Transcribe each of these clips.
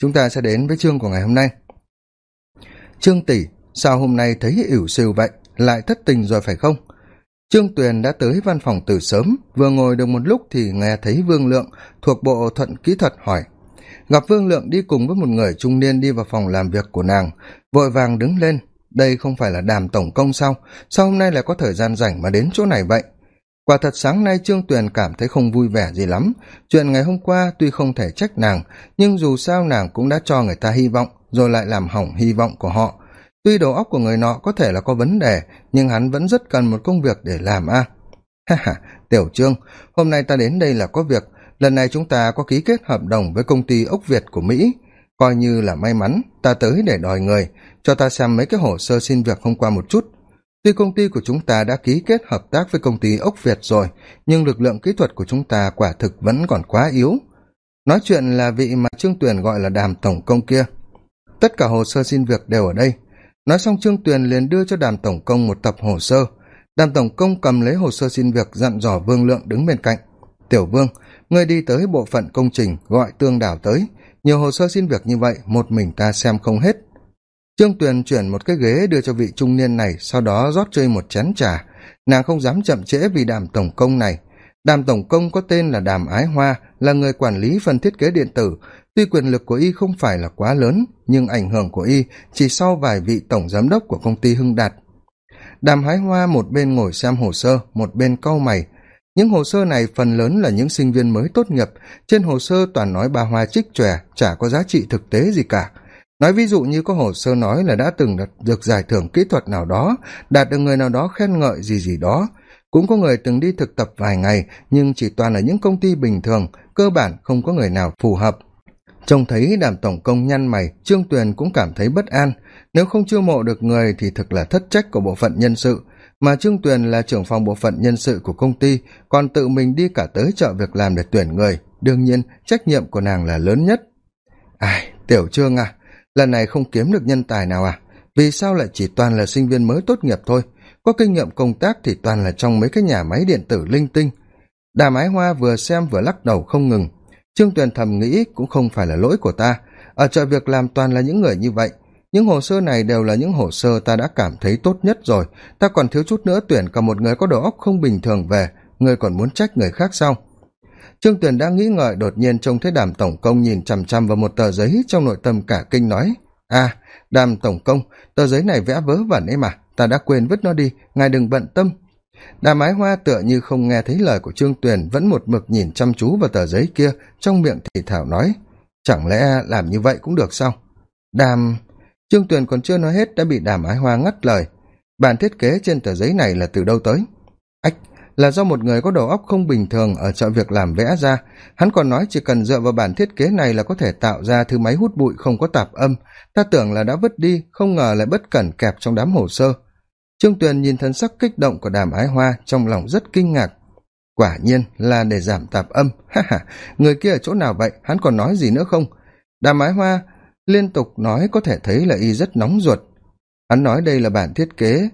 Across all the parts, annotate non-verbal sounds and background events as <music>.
chúng ta sẽ đến với chương của ngày hôm nay. Trương tỷ, sao hôm nay thấy ỉu xìu vậy? Lại thất tình rồi phải không? Trương tuyền đã tới văn phòng từ sớm, vừa ngồi được một lúc thì nghe thấy vương lượng thuộc bộ thuận kỹ thuật hỏi. Gặp vương lượng đi cùng với một người trung niên đi vào phòng làm việc của nàng, vội vàng đứng lên. Đây không phải là đàm tổng công sao? Sao hôm nay lại có thời gian rảnh mà đến chỗ này vậy? Quả thật sáng nay trương tuyền cảm thấy không vui vẻ gì lắm. Chuyện ngày hôm qua tuy không thể trách nàng, nhưng dù sao nàng cũng đã cho người ta hy vọng, rồi lại làm hỏng hy vọng của họ. Tuy đầu óc của người nọ có thể là có vấn đề, nhưng hắn vẫn rất cần một công việc để làm a. Ha ha, tiểu trương, hôm nay ta đến đây là có việc. Lần này chúng ta có ký kết hợp đồng với công ty ốc việt của mỹ. Coi như là may mắn, ta tới để đòi người. Cho ta xem mấy cái hồ sơ xin việc hôm qua một chút tuy công ty của chúng ta đã ký kết hợp tác với công ty ốc việt rồi, nhưng lực lượng kỹ thuật của chúng ta quả thực vẫn còn quá yếu. Nói chuyện là vị mà trương tuyền gọi là đàm tổng công kia. Tất cả hồ sơ xin việc đều ở đây. Nói xong trương tuyền liền đưa cho đàm tổng công một tập hồ sơ. Đàm tổng công cầm lấy hồ sơ xin việc dặn dò vương lượng đứng bên cạnh. Tiểu vương, ngươi đi tới bộ phận công trình gọi tương đảo tới. Nhiều hồ sơ xin việc như vậy, một mình ta xem không hết trương tuyền chuyển một cái ghế đưa cho vị trung niên này, sau đó rót chơi một chén trà. Nàng không dám chậm trễ vì đàm tổng công này. Đàm tổng công có tên là đàm ái hoa, là người quản lý phần thiết kế điện tử. Tuy quyền lực của y không phải là quá lớn, nhưng ảnh hưởng của y chỉ sau vài vị tổng giám đốc của công ty hưng đạt. Đàm hái hoa một bên ngồi xem hồ sơ, một bên cau mày. Những hồ sơ này phần lớn là những sinh viên mới tốt nghiệp. Trên hồ sơ toàn nói ba hoa trích chòe, chả có giá trị thực tế gì cả nói ví dụ như có hồ sơ nói là đã từng đạt được giải thưởng kỹ thuật nào đó, đạt được người nào đó khen ngợi gì gì đó. Cũng có người từng đi thực tập vài ngày, nhưng chỉ toàn là những công ty bình thường, cơ bản không có người nào phù hợp. Trông thấy đàm tổng công nhăn mày, trương tuyền cũng cảm thấy bất an. Nếu không chiêu mộ được người thì thực là thất trách của bộ phận nhân sự. Mà trương tuyền là trưởng phòng bộ phận nhân sự của công ty, còn tự mình đi cả tới chợ việc làm để tuyển người. Đương nhiên, trách nhiệm của nàng là lớn nhất. Ai, tiểu trương à lần này không kiếm được nhân tài nào à? Vì sao lại chỉ toàn là sinh viên mới tốt nghiệp thôi? Có kinh nghiệm công tác thì toàn là trong mấy cái nhà máy điện tử linh tinh. Đàm ái hoa vừa xem vừa lắc đầu không ngừng. Trương tuyền thầm nghĩ cũng không phải là lỗi của ta. Ở chợ việc làm toàn là những người như vậy. Những hồ sơ này đều là những hồ sơ ta đã cảm thấy tốt nhất rồi. Ta còn thiếu chút nữa tuyển cả một người có đầu óc không bình thường về. Người còn muốn trách người khác sao? Trương tuyền đang nghĩ ngợi, đột nhiên trông thấy đàm tổng công nhìn chằm chằm vào một tờ giấy trong nội tâm cả kinh nói à đàm tổng công, tờ giấy này vẽ vớ vẩn ấy mà ta đã quên vứt nó đi, ngài đừng bận tâm. Đàm ái hoa tựa như không nghe thấy lời của trương tuyền, vẫn một mực nhìn chăm chú vào tờ giấy kia, trong miệng thì thảo nói, chẳng lẽ làm như vậy cũng được sao? Đàm, trương tuyền còn chưa nói hết đã bị đàm ái hoa ngắt lời. Bản thiết kế trên tờ giấy này là từ đâu tới? Ách là do một người có đầu óc không bình thường ở chợ việc làm vẽ ra. Hắn còn nói chỉ cần dựa vào bản thiết kế này là có thể tạo ra thứ máy hút bụi không có tạp âm. Ta tưởng là đã vứt đi không ngờ lại bất cẩn kẹp trong đám hồ sơ. Trương tuyền nhìn thân sắc kích động của đàm ái hoa trong lòng rất kinh ngạc. Quả nhiên là để giảm tạp âm. <laughs> Ha ha người kia ở chỗ nào vậy? Hắn còn nói gì nữa không? Đàm ái hoa liên tục nói có thể thấy là y rất nóng ruột. Hắn nói đây là bản thiết kế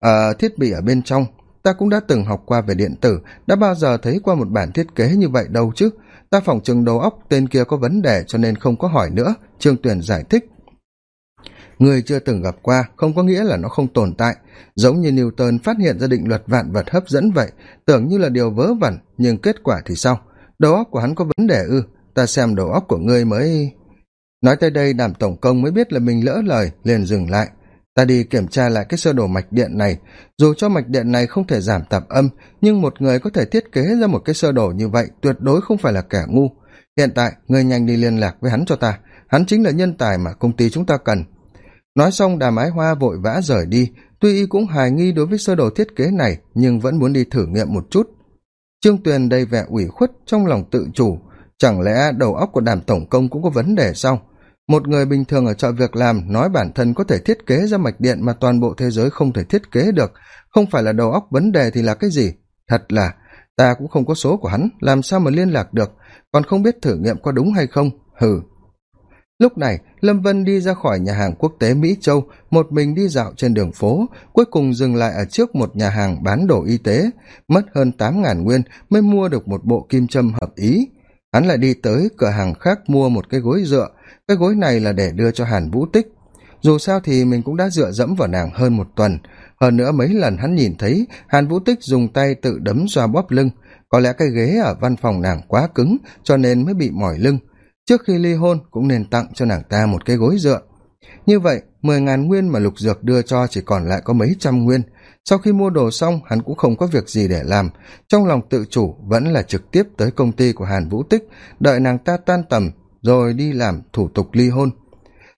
ờ, thiết bị ở bên trong ta cũng đã từng học qua về điện tử, đã bao giờ thấy qua một bản thiết kế như vậy đâu chứ? Ta phỏng chừng đầu óc tên kia có vấn đề cho nên không có hỏi nữa. Trương tuyền giải thích. Người chưa từng gặp qua, không có nghĩa là nó không tồn tại. Giống như newton phát hiện ra định luật vạn vật hấp dẫn vậy, tưởng như là điều vớ vẩn, nhưng kết quả thì sao? Đầu óc của hắn có vấn đề ư? Ta xem đầu óc của ngươi mới. Nói tới đây, đàm tổng công mới biết là mình lỡ lời, liền dừng lại ta đi kiểm tra lại cái sơ đồ mạch điện này. Dù cho mạch điện này không thể giảm tạp âm, nhưng một người có thể thiết kế ra một cái sơ đồ như vậy tuyệt đối không phải là kẻ ngu. Hiện tại, ngươi nhanh đi liên lạc với hắn cho ta. Hắn chính là nhân tài mà công ty chúng ta cần. Nói xong, đàm ái hoa vội vã rời đi. Tuy y cũng hài nghi đối với sơ đồ thiết kế này, nhưng vẫn muốn đi thử nghiệm một chút. Trương tuyền đầy vẻ ủy khuất trong lòng tự chủ. Chẳng lẽ đầu óc của đàm tổng công cũng có vấn đề sao? Một người bình thường ở chợ việc làm nói bản thân có thể thiết kế ra mạch điện mà toàn bộ thế giới không thể thiết kế được. Không phải là đầu óc vấn đề thì là cái gì? Thật là, ta cũng không có số của hắn, làm sao mà liên lạc được? Còn không biết thử nghiệm có đúng hay không? Hừ. Lúc này, lâm vân đi ra khỏi nhà hàng quốc tế mỹ châu, một mình đi dạo trên đường phố, cuối cùng dừng lại ở trước một nhà hàng bán đồ y tế. Mất hơn tám ngàn nguyên mới mua được một bộ kim châm hợp ý. Hắn lại đi tới cửa hàng khác mua một cái gối dựa cái gối này là để đưa cho hàn vũ tích. Dù sao thì mình cũng đã dựa dẫm vào nàng hơn một tuần. Hơn nữa mấy lần hắn nhìn thấy, hàn vũ tích dùng tay tự đấm xoa bóp lưng. Có lẽ cái ghế ở văn phòng nàng quá cứng, cho nên mới bị mỏi lưng. Trước khi ly hôn cũng nên tặng cho nàng ta một cái gối dựa. Như vậy, mười ngàn nguyên mà lục dược đưa cho chỉ còn lại có mấy trăm nguyên. Sau khi mua đồ xong, hắn cũng không có việc gì để làm. Trong lòng tự chủ vẫn là trực tiếp tới công ty của hàn vũ tích, đợi nàng ta tan tầm rồi đi làm thủ tục ly hôn.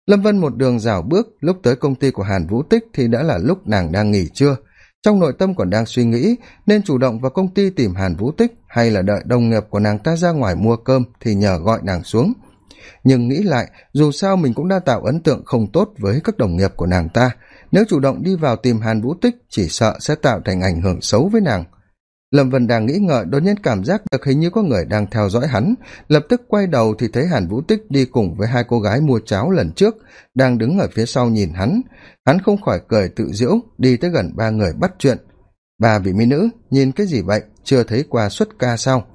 Lâm vân một đường rảo bước, lúc tới công ty của hàn vũ tích thì đã là lúc nàng đang nghỉ trưa. Trong nội tâm còn đang suy nghĩ nên chủ động vào công ty tìm hàn vũ tích hay là đợi đồng nghiệp của nàng ta ra ngoài mua cơm thì nhờ gọi nàng xuống. Nhưng nghĩ lại, dù sao mình cũng đã tạo ấn tượng không tốt với các đồng nghiệp của nàng ta. Nếu chủ động đi vào tìm hàn vũ tích, chỉ sợ sẽ tạo thành ảnh hưởng xấu với nàng lâm vân đang nghĩ ngợi, đột nhiên cảm giác được hình như có người đang theo dõi hắn. Lập tức quay đầu thì thấy hàn vũ tích đi cùng với hai cô gái mua cháo lần trước, đang đứng ở phía sau nhìn hắn. Hắn không khỏi cười tự diễu đi tới gần ba người bắt chuyện. Ba vị mỹ nữ, nhìn cái gì vậy? Chưa thấy qua xuất ca sao?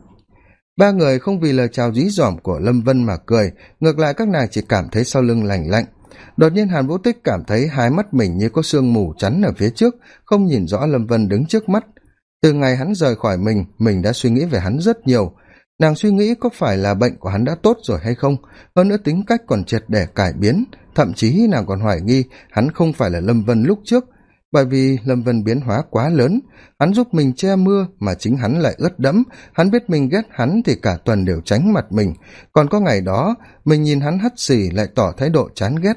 Ba người không vì lời chào dí dỏm của lâm vân mà cười, ngược lại các nàng chỉ cảm thấy sau lưng lành lạnh. Đột nhiên hàn vũ tích cảm thấy hai mắt mình như có sương mù chắn ở phía trước, không nhìn rõ lâm vân đứng trước mắt từ ngày hắn rời khỏi mình mình đã suy nghĩ về hắn rất nhiều. Nàng suy nghĩ có phải là bệnh của hắn đã tốt rồi hay không. Hơn nữa tính cách còn triệt để cải biến. Thậm chí nàng còn hoài nghi hắn không phải là lâm vân lúc trước. Bởi vì lâm vân biến hóa quá lớn. Hắn giúp mình che mưa mà chính hắn lại ướt đẫm. Hắn biết mình ghét hắn thì cả tuần đều tránh mặt mình. Còn có ngày đó, mình nhìn hắn hắt xì lại tỏ thái độ chán ghét.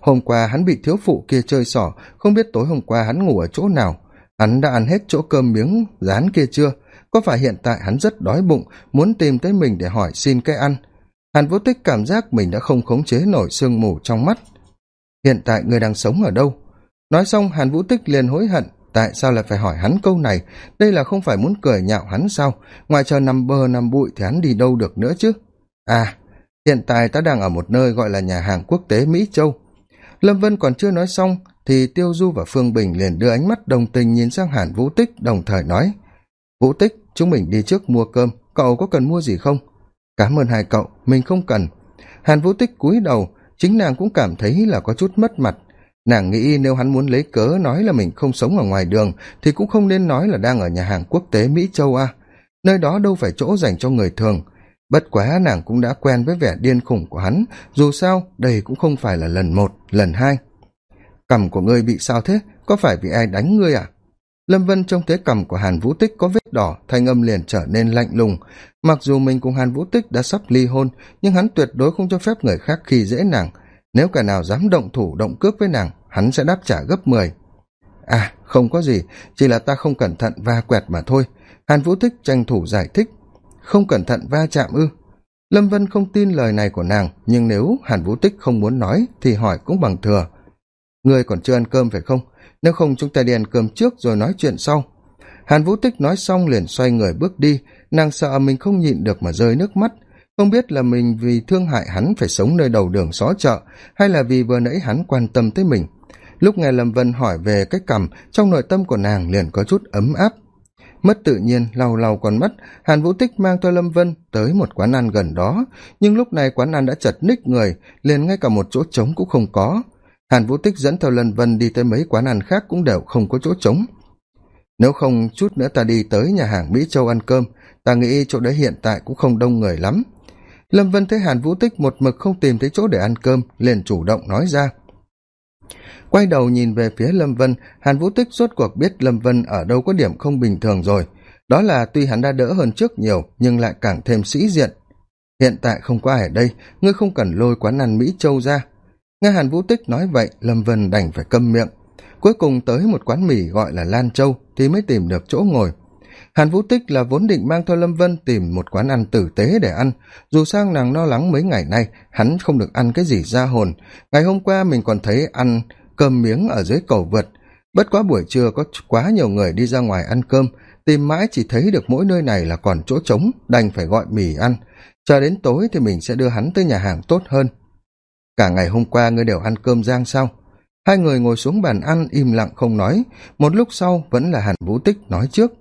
Hôm qua hắn bị thiếu phụ kia chơi xỏ. Không biết tối hôm qua hắn ngủ ở chỗ nào hắn đã ăn hết chỗ cơm miếng rán kia chưa? Có phải hiện tại hắn rất đói bụng, muốn tìm tới mình để hỏi xin cái ăn? Hàn vô tích cảm giác mình đã không khống chế nổi sương mù trong mắt. Hiện tại người đang sống ở đâu? Nói xong, hàn vũ tích liền hối hận, tại sao lại phải hỏi hắn câu này? Đây là không phải muốn cười nhạo hắn sao? Ngoài chờ nằm bờ nằm bụi thì hắn đi đâu được nữa chứ? À hiện tại ta đang ở một nơi gọi là nhà hàng quốc tế mỹ châu. Lâm vân còn chưa nói xong thì tiêu du và phương bình liền đưa ánh mắt đồng tình nhìn sang hàn vũ tích, đồng thời nói, vũ tích, chúng mình đi trước mua cơm, cậu có cần mua gì không? Cảm ơn hai cậu, mình không cần. Hàn vũ tích cúi đầu, chính nàng cũng cảm thấy là có chút mất mặt. Nàng nghĩ nếu hắn muốn lấy cớ nói là mình không sống ở ngoài đường, thì cũng không nên nói là đang ở nhà hàng quốc tế mỹ châu a nơi đó đâu phải chỗ dành cho người thường. Bất quá nàng cũng đã quen với vẻ điên khủng của hắn, dù sao đây cũng không phải là lần một, lần hai cằm của ngươi bị sao thế? Có phải vì ai đánh ngươi à? Lâm vân trông thấy cằm của hàn vũ tích có vết đỏ, thanh âm liền trở nên lạnh lùng. Mặc dù mình cùng hàn vũ tích đã sắp ly hôn, nhưng hắn tuyệt đối không cho phép người khác khi dễ nàng. Nếu cả nào dám động thủ, động cướp với nàng, hắn sẽ đáp trả gấp mười. À không có gì, chỉ là ta không cẩn thận va quẹt mà thôi. Hàn vũ tích tranh thủ giải thích. Không cẩn thận va chạm ư? Lâm vân không tin lời này của nàng, nhưng nếu hàn vũ tích không muốn nói thì hỏi cũng bằng thừa ngươi còn chưa ăn cơm phải không? Nếu không, chúng ta đi ăn cơm trước rồi nói chuyện sau. Hàn vũ tích nói xong liền xoay người bước đi. Nàng sợ mình không nhịn được mà rơi nước mắt. Không biết là mình vì thương hại hắn phải sống nơi đầu đường xó chợ, hay là vì vừa nãy hắn quan tâm tới mình. Lúc nghe lâm vân hỏi về cái cằm, trong nội tâm của nàng liền có chút ấm áp. Mất tự nhiên, lau lau con mắt, hàn vũ tích mang theo lâm vân tới một quán ăn gần đó. Nhưng lúc này quán ăn đã chật ních người, liền ngay cả một chỗ trống cũng không có hàn vũ tích dẫn theo lâm vân đi tới mấy quán ăn khác cũng đều không có chỗ trống. Nếu không, chút nữa ta đi tới nhà hàng mỹ châu ăn cơm. Ta nghĩ chỗ đấy hiện tại cũng không đông người lắm. Lâm vân thấy hàn vũ tích một mực không tìm thấy chỗ để ăn cơm, liền chủ động nói ra. Quay đầu nhìn về phía lâm vân, hàn vũ tích rốt cuộc biết lâm vân ở đâu có điểm không bình thường rồi. Đó là tuy hắn đã đỡ hơn trước nhiều, nhưng lại càng thêm sĩ diện. Hiện tại không có ai ở đây, ngươi không cần lôi quán ăn mỹ châu ra nghe hàn vũ tích nói vậy, lâm vân đành phải câm miệng. Cuối cùng tới một quán mì gọi là lan châu thì mới tìm được chỗ ngồi. Hàn vũ tích là vốn định mang theo lâm vân tìm một quán ăn tử tế để ăn. Dù sao nàng lo lắng mấy ngày nay, hắn không được ăn cái gì ra hồn. Ngày hôm qua mình còn thấy ăn cơm miếng ở dưới cầu vượt. Bất quá buổi trưa có quá nhiều người đi ra ngoài ăn cơm. Tìm mãi chỉ thấy được mỗi nơi này là còn chỗ trống, đành phải gọi mì ăn. Chờ đến tối thì mình sẽ đưa hắn tới nhà hàng tốt hơn cả ngày hôm qua ngươi đều ăn cơm giang sao? Hai người ngồi xuống bàn ăn im lặng không nói, một lúc sau vẫn là hàn vũ tích nói trước.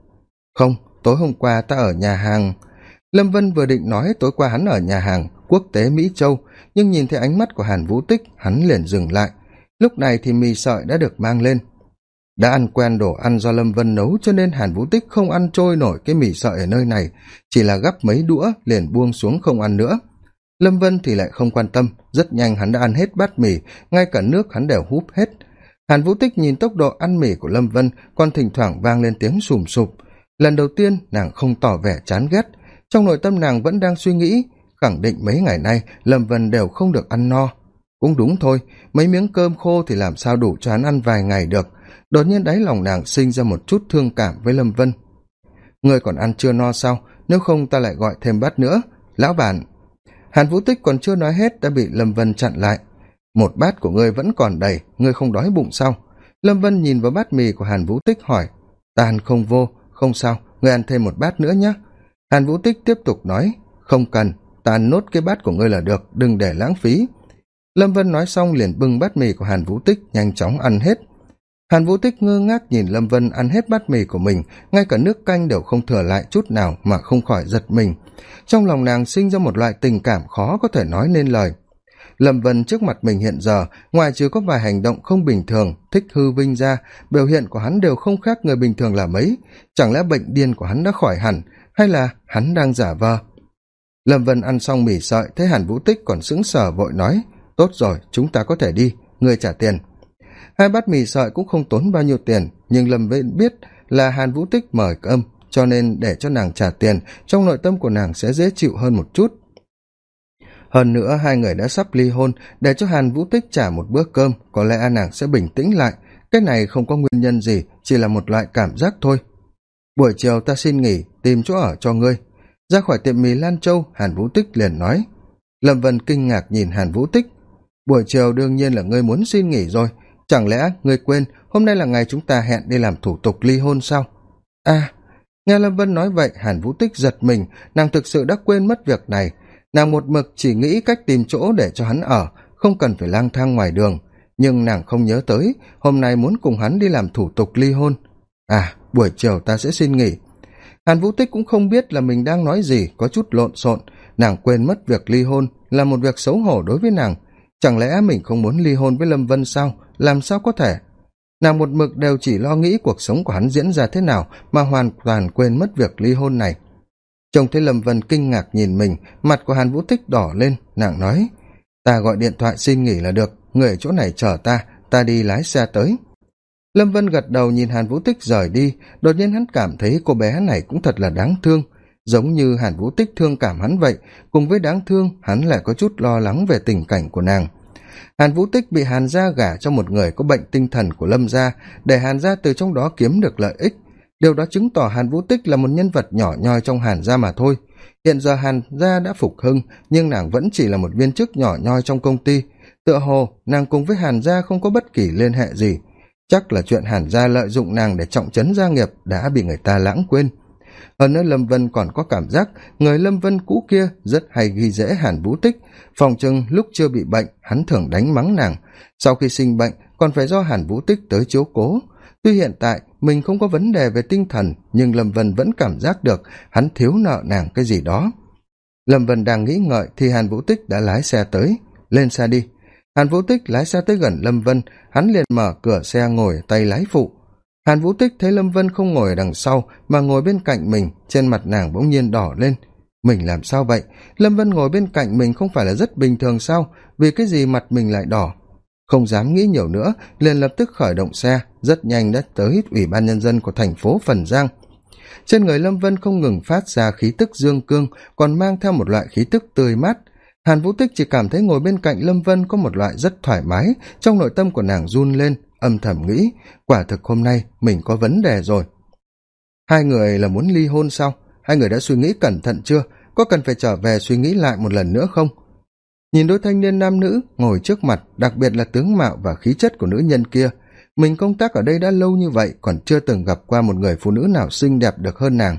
Không, tối hôm qua ta ở nhà hàng. Lâm vân vừa định nói tối qua hắn ở nhà hàng, quốc tế mỹ châu, nhưng nhìn thấy ánh mắt của hàn vũ tích, hắn liền dừng lại. Lúc này thì mì sợi đã được mang lên. Đã ăn quen đồ ăn do lâm vân nấu cho nên hàn vũ tích không ăn trôi nổi cái mì sợi ở nơi này, chỉ là gắp mấy đũa liền buông xuống không ăn nữa lâm vân thì lại không quan tâm, rất nhanh hắn đã ăn hết bát mì, ngay cả nước hắn đều húp hết. Hàn vũ tích nhìn tốc độ ăn mì của lâm vân, còn thỉnh thoảng vang lên tiếng sùm sụp. Lần đầu tiên, nàng không tỏ vẻ chán ghét. Trong nội tâm nàng vẫn đang suy nghĩ, khẳng định mấy ngày nay lâm vân đều không được ăn no. Cũng đúng thôi, mấy miếng cơm khô thì làm sao đủ cho hắn ăn vài ngày được. Đột nhiên đáy lòng nàng sinh ra một chút thương cảm với lâm vân. Người còn ăn chưa no sao? Nếu không ta lại gọi thêm bát nữa. Lão bản hàn vũ tích còn chưa nói hết đã bị lâm vân chặn lại. Một bát của ngươi vẫn còn đầy, ngươi không đói bụng sao? Lâm vân nhìn vào bát mì của hàn vũ tích hỏi. Ta ăn không vô, không sao, ngươi ăn thêm một bát nữa nhé hàn vũ tích tiếp tục nói. Không cần, ta ăn nốt cái bát của ngươi là được, đừng để lãng phí. Lâm vân nói xong liền bưng bát mì của hàn vũ tích, nhanh chóng ăn hết hàn vũ tích ngơ ngác nhìn lâm vân ăn hết bát mì của mình, ngay cả nước canh đều không thừa lại chút nào mà không khỏi giật mình. Trong lòng nàng sinh ra một loại tình cảm khó có thể nói nên lời. Lâm vân trước mặt mình hiện giờ, ngoài trừ có vài hành động không bình thường, thích hư vinh ra, biểu hiện của hắn đều không khác người bình thường là mấy. Chẳng lẽ bệnh điên của hắn đã khỏi hẳn, hay là hắn đang giả vờ? Lâm vân ăn xong mì sợi, thấy hàn vũ tích còn sững sờ vội nói, tốt rồi, chúng ta có thể đi, người trả tiền hai bát mì sợi cũng không tốn bao nhiêu tiền, nhưng lâm vân biết là hàn vũ tích mời cơm, cho nên để cho nàng trả tiền, trong nội tâm của nàng sẽ dễ chịu hơn một chút. Hơn nữa, hai người đã sắp ly hôn, để cho hàn vũ tích trả một bữa cơm, có lẽ nàng sẽ bình tĩnh lại. Cái này không có nguyên nhân gì, chỉ là một loại cảm giác thôi. Buổi chiều ta xin nghỉ, tìm chỗ ở cho ngươi. Ra khỏi tiệm mì lan châu, hàn vũ tích liền nói. Lâm vân kinh ngạc nhìn hàn vũ tích. Buổi chiều đương nhiên là ngươi muốn xin nghỉ rồi chẳng lẽ ngươi quên hôm nay là ngày chúng ta hẹn đi làm thủ tục ly hôn sao? À nghe lâm vân nói vậy, hàn vũ tích giật mình. Nàng thực sự đã quên mất việc này. Nàng một mực chỉ nghĩ cách tìm chỗ để cho hắn ở, không cần phải lang thang ngoài đường. Nhưng nàng không nhớ tới, hôm nay muốn cùng hắn đi làm thủ tục ly hôn. À buổi chiều ta sẽ xin nghỉ. Hàn vũ tích cũng không biết là mình đang nói gì, có chút lộn xộn. Nàng quên mất việc ly hôn là một việc xấu hổ đối với nàng. Chẳng lẽ mình không muốn ly hôn với lâm vân sao? Làm sao có thể? Nàng một mực đều chỉ lo nghĩ cuộc sống của hắn diễn ra thế nào mà hoàn toàn quên mất việc ly hôn này. Trông thấy lâm vân kinh ngạc nhìn mình, mặt của hàn vũ tích đỏ lên, nàng nói, ta gọi điện thoại xin nghỉ là được, người ở chỗ này chờ ta ta đi lái xe tới. Lâm vân gật đầu nhìn hàn vũ tích rời đi, đột nhiên hắn cảm thấy cô bé này cũng thật là đáng thương. Giống như hàn vũ tích thương cảm hắn vậy, cùng với đáng thương, hắn lại có chút lo lắng về tình cảnh của nàng hàn vũ tích bị hàn gia gả cho một người có bệnh tinh thần của lâm gia, để hàn gia từ trong đó kiếm được lợi ích. Điều đó chứng tỏ hàn vũ tích là một nhân vật nhỏ nhoi trong hàn gia mà thôi. Hiện giờ hàn gia đã phục hưng, nhưng nàng vẫn chỉ là một viên chức nhỏ nhoi trong công ty. Tựa hồ, nàng cùng với hàn gia không có bất kỳ liên hệ gì. Chắc là chuyện hàn gia lợi dụng nàng để trọng trấn gia nghiệp đã bị người ta lãng quên hơn nữa lâm vân còn có cảm giác người lâm vân cũ kia rất hay ghi dễ hàn vũ tích. Phòng chừng lúc chưa bị bệnh, hắn thường đánh mắng nàng. Sau khi sinh bệnh, còn phải do hàn vũ tích tới chiếu cố. Tuy hiện tại mình không có vấn đề về tinh thần, nhưng lâm vân vẫn cảm giác được hắn thiếu nợ nàng cái gì đó. Lâm vân đang nghĩ ngợi thì hàn vũ tích đã lái xe tới. Lên xe đi. Hàn vũ tích lái xe tới gần lâm vân. Hắn liền mở cửa xe ngồi tay lái phụ hàn vũ tích thấy lâm vân không ngồi ở đằng sau, mà ngồi bên cạnh mình, trên mặt nàng bỗng nhiên đỏ lên. Mình làm sao vậy? Lâm vân ngồi bên cạnh mình không phải là rất bình thường sao? Vì cái gì mặt mình lại đỏ? Không dám nghĩ nhiều nữa, liền lập tức khởi động xe, rất nhanh đã tới ủy ban nhân dân của thành phố phần giang. Trên người lâm vân không ngừng phát ra khí tức dương cương, còn mang theo một loại khí tức tươi mát. Hàn vũ tích chỉ cảm thấy ngồi bên cạnh lâm vân có một loại rất thoải mái, trong nội tâm của nàng run lên âm thầm nghĩ, quả thực hôm nay mình có vấn đề rồi. Hai người là muốn ly hôn sao hai người đã suy nghĩ cẩn thận chưa? Có cần phải trở về suy nghĩ lại một lần nữa không? Nhìn đôi thanh niên nam nữ ngồi trước mặt, đặc biệt là tướng mạo và khí chất của nữ nhân kia, mình công tác ở đây đã lâu như vậy, còn chưa từng gặp qua một người phụ nữ nào xinh đẹp được hơn nàng.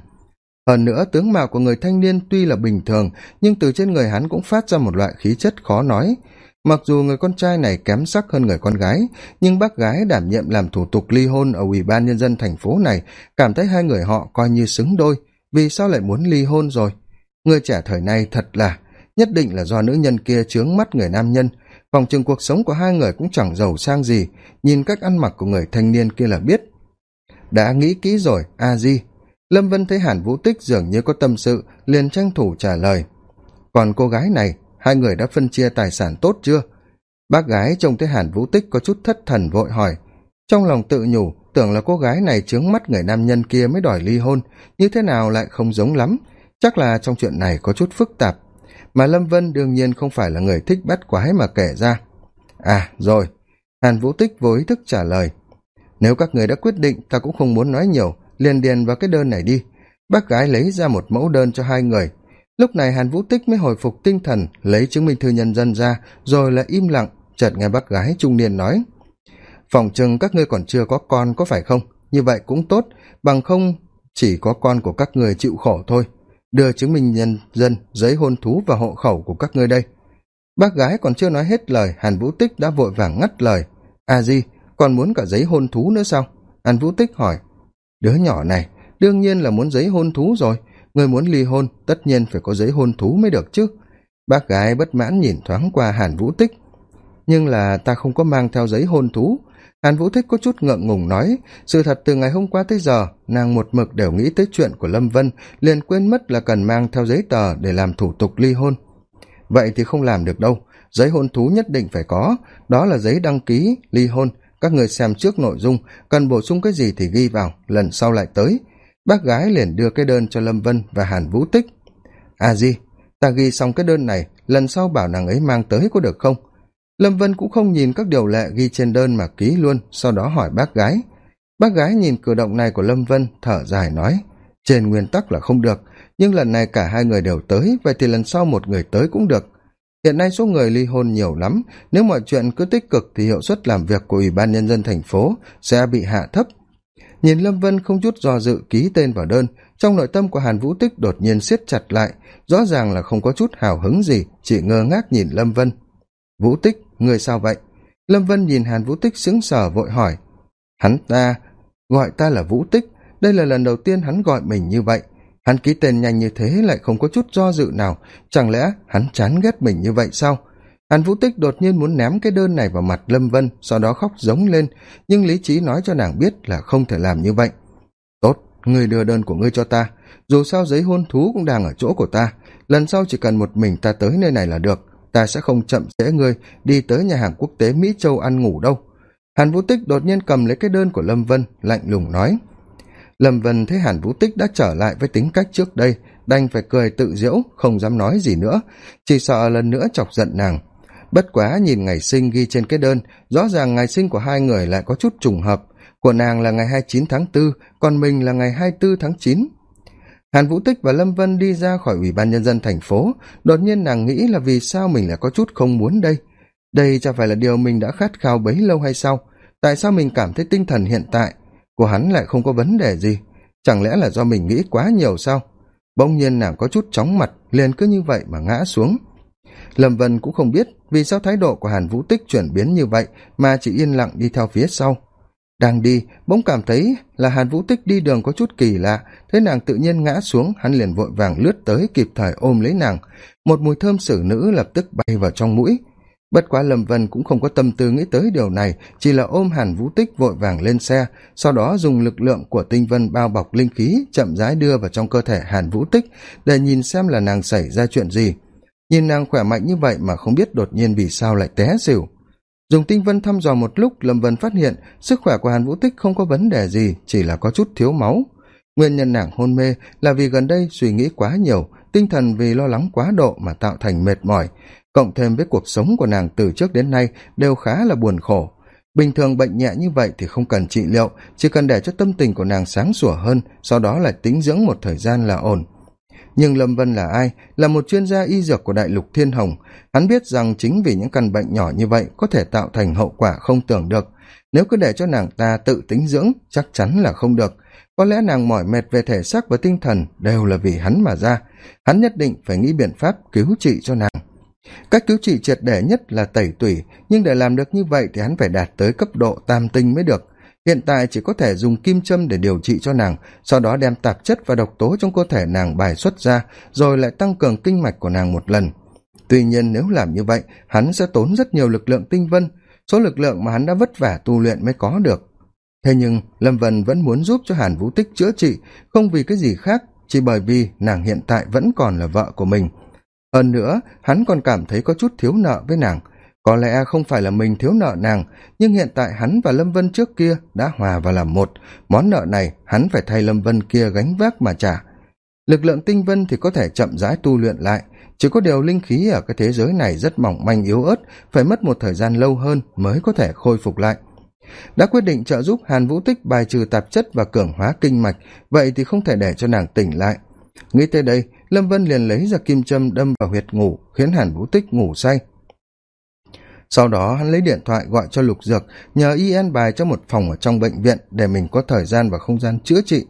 Hơn nữa, tướng mạo của người thanh niên tuy là bình thường, nhưng từ trên người hắn cũng phát ra một loại khí chất khó nói mặc dù người con trai này kém sắc hơn người con gái, nhưng bác gái đảm nhiệm làm thủ tục ly hôn ở ủy ban nhân dân thành phố này cảm thấy hai người họ coi như xứng đôi. Vì sao lại muốn ly hôn rồi? Người trẻ thời nay thật là, nhất định là do nữ nhân kia chướng mắt người nam nhân. Phòng trường cuộc sống của hai người cũng chẳng giàu sang gì. Nhìn cách ăn mặc của người thanh niên kia là biết. Đã nghĩ kỹ rồi, a di. Lâm vân thấy hàn vũ tích dường như có tâm sự, liền tranh thủ trả lời. Còn cô gái này hai người đã phân chia tài sản tốt chưa? Bác gái trông thấy hàn vũ tích có chút thất thần vội hỏi. Trong lòng tự nhủ, tưởng là cô gái này chướng mắt người nam nhân kia mới đòi ly hôn. Như thế nào lại không giống lắm? Chắc là trong chuyện này có chút phức tạp. Mà lâm vân đương nhiên không phải là người thích bắt quái mà kể ra. À rồi. Hàn vũ tích vô ý thức trả lời. Nếu các người đã quyết định, ta cũng không muốn nói nhiều. Liền điền vào cái đơn này đi. Bác gái lấy ra một mẫu đơn cho hai người lúc này hàn vũ tích mới hồi phục tinh thần, lấy chứng minh thư nhân dân ra, rồi lại im lặng, chợt nghe bác gái trung niên nói, phòng chừng các ngươi còn chưa có con có phải không? Như vậy cũng tốt, bằng không chỉ có con của các người chịu khổ thôi. Đưa chứng minh nhân dân, giấy hôn thú và hộ khẩu của các ngươi đây. Bác gái còn chưa nói hết lời, hàn vũ tích đã vội vàng ngắt lời, a di còn muốn cả giấy hôn thú nữa sao? Hàn vũ tích hỏi, đứa nhỏ này, đương nhiên là muốn giấy hôn thú rồi người muốn ly hôn, tất nhiên phải có giấy hôn thú mới được chứ. Bác gái bất mãn nhìn thoáng qua hàn vũ tích. Nhưng là ta không có mang theo giấy hôn thú. Hàn vũ thích có chút ngượng ngùng nói, sự thật từ ngày hôm qua tới giờ, nàng một mực đều nghĩ tới chuyện của lâm vân, liền quên mất là cần mang theo giấy tờ để làm thủ tục ly hôn. Vậy thì không làm được đâu. Giấy hôn thú nhất định phải có. Đó là giấy đăng ký, ly hôn. Các người xem trước nội dung, cần bổ sung cái gì thì ghi vào, lần sau lại tới bác gái liền đưa cái đơn cho lâm vân và hàn vũ tích. À gì, ta ghi xong cái đơn này, lần sau bảo nàng ấy mang tới có được không? Lâm vân cũng không nhìn các điều lệ ghi trên đơn mà ký luôn, sau đó hỏi bác gái. Bác gái nhìn cử động này của lâm vân, thở dài nói, trên nguyên tắc là không được, nhưng lần này cả hai người đều tới, vậy thì lần sau một người tới cũng được. Hiện nay số người ly hôn nhiều lắm, nếu mọi chuyện cứ tích cực thì hiệu suất làm việc của ủy ban nhân dân thành phố sẽ bị hạ thấp nhìn lâm vân không chút do dự ký tên vào đơn, trong nội tâm của hàn vũ tích đột nhiên siết chặt lại, rõ ràng là không có chút hào hứng gì, chỉ ngơ ngác nhìn lâm vân. Vũ tích người sao vậy? Lâm vân nhìn hàn vũ tích sững sờ vội hỏi. Hắn ta, gọi ta là vũ tích, đây là lần đầu tiên hắn gọi mình như vậy. Hắn ký tên nhanh như thế lại không có chút do dự nào, chẳng lẽ hắn chán ghét mình như vậy sao? Hàn vũ tích đột nhiên muốn ném cái đơn này vào mặt lâm vân, sau đó khóc giống lên, nhưng lý trí nói cho nàng biết là không thể làm như vậy. Tốt, ngươi đưa đơn của ngươi cho ta, dù sao giấy hôn thú cũng đang ở chỗ của ta, lần sau chỉ cần một mình ta tới nơi này là được, ta sẽ không chậm trễ ngươi, đi tới nhà hàng quốc tế mỹ châu ăn ngủ đâu. Hàn vũ tích đột nhiên cầm lấy cái đơn của lâm vân, lạnh lùng nói. Lâm vân thấy hàn vũ tích đã trở lại với tính cách trước đây, đành phải cười tự diễu không dám nói gì nữa, chỉ sợ lần nữa chọc giận nàng bất quá nhìn ngày sinh ghi trên cái đơn, rõ ràng ngày sinh của hai người lại có chút trùng hợp. Của nàng là ngày hai chín tháng b còn mình là ngày hai bốn tháng chín. Hàn vũ tích và lâm vân đi ra khỏi ủy ban nhân dân thành phố. Đột nhiên nàng nghĩ là vì sao mình lại có chút không muốn đây? Đây chả phải là điều mình đã khát khao bấy lâu hay sao? Tại sao mình cảm thấy tinh thần hiện tại của hắn lại không có vấn đề gì? Chẳng lẽ là do mình nghĩ quá nhiều sao? Bỗng nhiên nàng có chút chóng mặt, liền cứ như vậy mà ngã xuống lâm vân cũng không biết vì sao thái độ của hàn vũ tích chuyển biến như vậy mà chỉ yên lặng đi theo phía sau. Đang đi, bỗng cảm thấy là hàn vũ tích đi đường có chút kỳ lạ thế nàng tự nhiên ngã xuống, hắn liền vội vàng lướt tới kịp thời ôm lấy nàng. Một mùi thơm xử nữ lập tức bay vào trong mũi. Bất quá lâm vân cũng không có tâm tư nghĩ tới điều này, chỉ là ôm hàn vũ tích vội vàng lên xe, sau đó dùng lực lượng của tinh vân bao bọc linh khí chậm rãi đưa vào trong cơ thể hàn vũ tích để nhìn xem là nàng xảy ra chuyện gì nhìn nàng khỏe mạnh như vậy mà không biết đột nhiên vì sao lại té xỉu. Dùng tinh vân thăm dò một lúc, lâm vân phát hiện sức khỏe của hàn vũ tích không có vấn đề gì, chỉ là có chút thiếu máu. Nguyên nhân nàng hôn mê là vì gần đây suy nghĩ quá nhiều, tinh thần vì lo lắng quá độ mà tạo thành mệt mỏi. Cộng thêm với cuộc sống của nàng từ trước đến nay đều khá là buồn khổ. Bình thường bệnh nhẹ như vậy thì không cần trị liệu, chỉ cần để cho tâm tình của nàng sáng sủa hơn, sau đó lại tính dưỡng một thời gian là ổn nhưng lâm vân là ai? Là một chuyên gia y dược của đại lục thiên hồng. Hắn biết rằng chính vì những căn bệnh nhỏ như vậy có thể tạo thành hậu quả không tưởng được. Nếu cứ để cho nàng ta tự tính dưỡng, chắc chắn là không được. Có lẽ nàng mỏi mệt về thể xác và tinh thần đều là vì hắn mà ra. Hắn nhất định phải nghĩ biện pháp cứu trị cho nàng. Cách cứu trị triệt để nhất là tẩy tủy. Nhưng để làm được như vậy thì hắn phải đạt tới cấp độ tam tinh mới được hiện tại chỉ có thể dùng kim châm để điều trị cho nàng, sau đó đem tạp chất và độc tố trong cơ thể nàng bài xuất ra, rồi lại tăng cường kinh mạch của nàng một lần. Tuy nhiên nếu làm như vậy, hắn sẽ tốn rất nhiều lực lượng tinh vân, số lực lượng mà hắn đã vất vả tu luyện mới có được. Thế nhưng, lâm vân vẫn muốn giúp cho hàn vũ tích chữa trị, không vì cái gì khác, chỉ bởi vì nàng hiện tại vẫn còn là vợ của mình. Hơn nữa, hắn còn cảm thấy có chút thiếu nợ với nàng có lẽ không phải là mình thiếu nợ nàng, nhưng hiện tại hắn và lâm vân trước kia đã hòa và làm một. Món nợ này hắn phải thay lâm vân kia gánh vác mà trả. Lực lượng tinh vân thì có thể chậm rãi tu luyện lại, chỉ có điều linh khí ở cái thế giới này rất mỏng manh yếu ớt, phải mất một thời gian lâu hơn mới có thể khôi phục lại. Đã quyết định trợ giúp hàn vũ tích bài trừ tạp chất và cường hóa kinh mạch, vậy thì không thể để cho nàng tỉnh lại. Nghĩ tới đây, lâm vân liền lấy ra kim châm đâm vào huyệt ngủ, khiến hàn vũ tích ngủ say sau đó hắn lấy điện thoại gọi cho lục dược, nhờ y an bài cho một phòng ở trong bệnh viện để mình có thời gian và không gian chữa trị.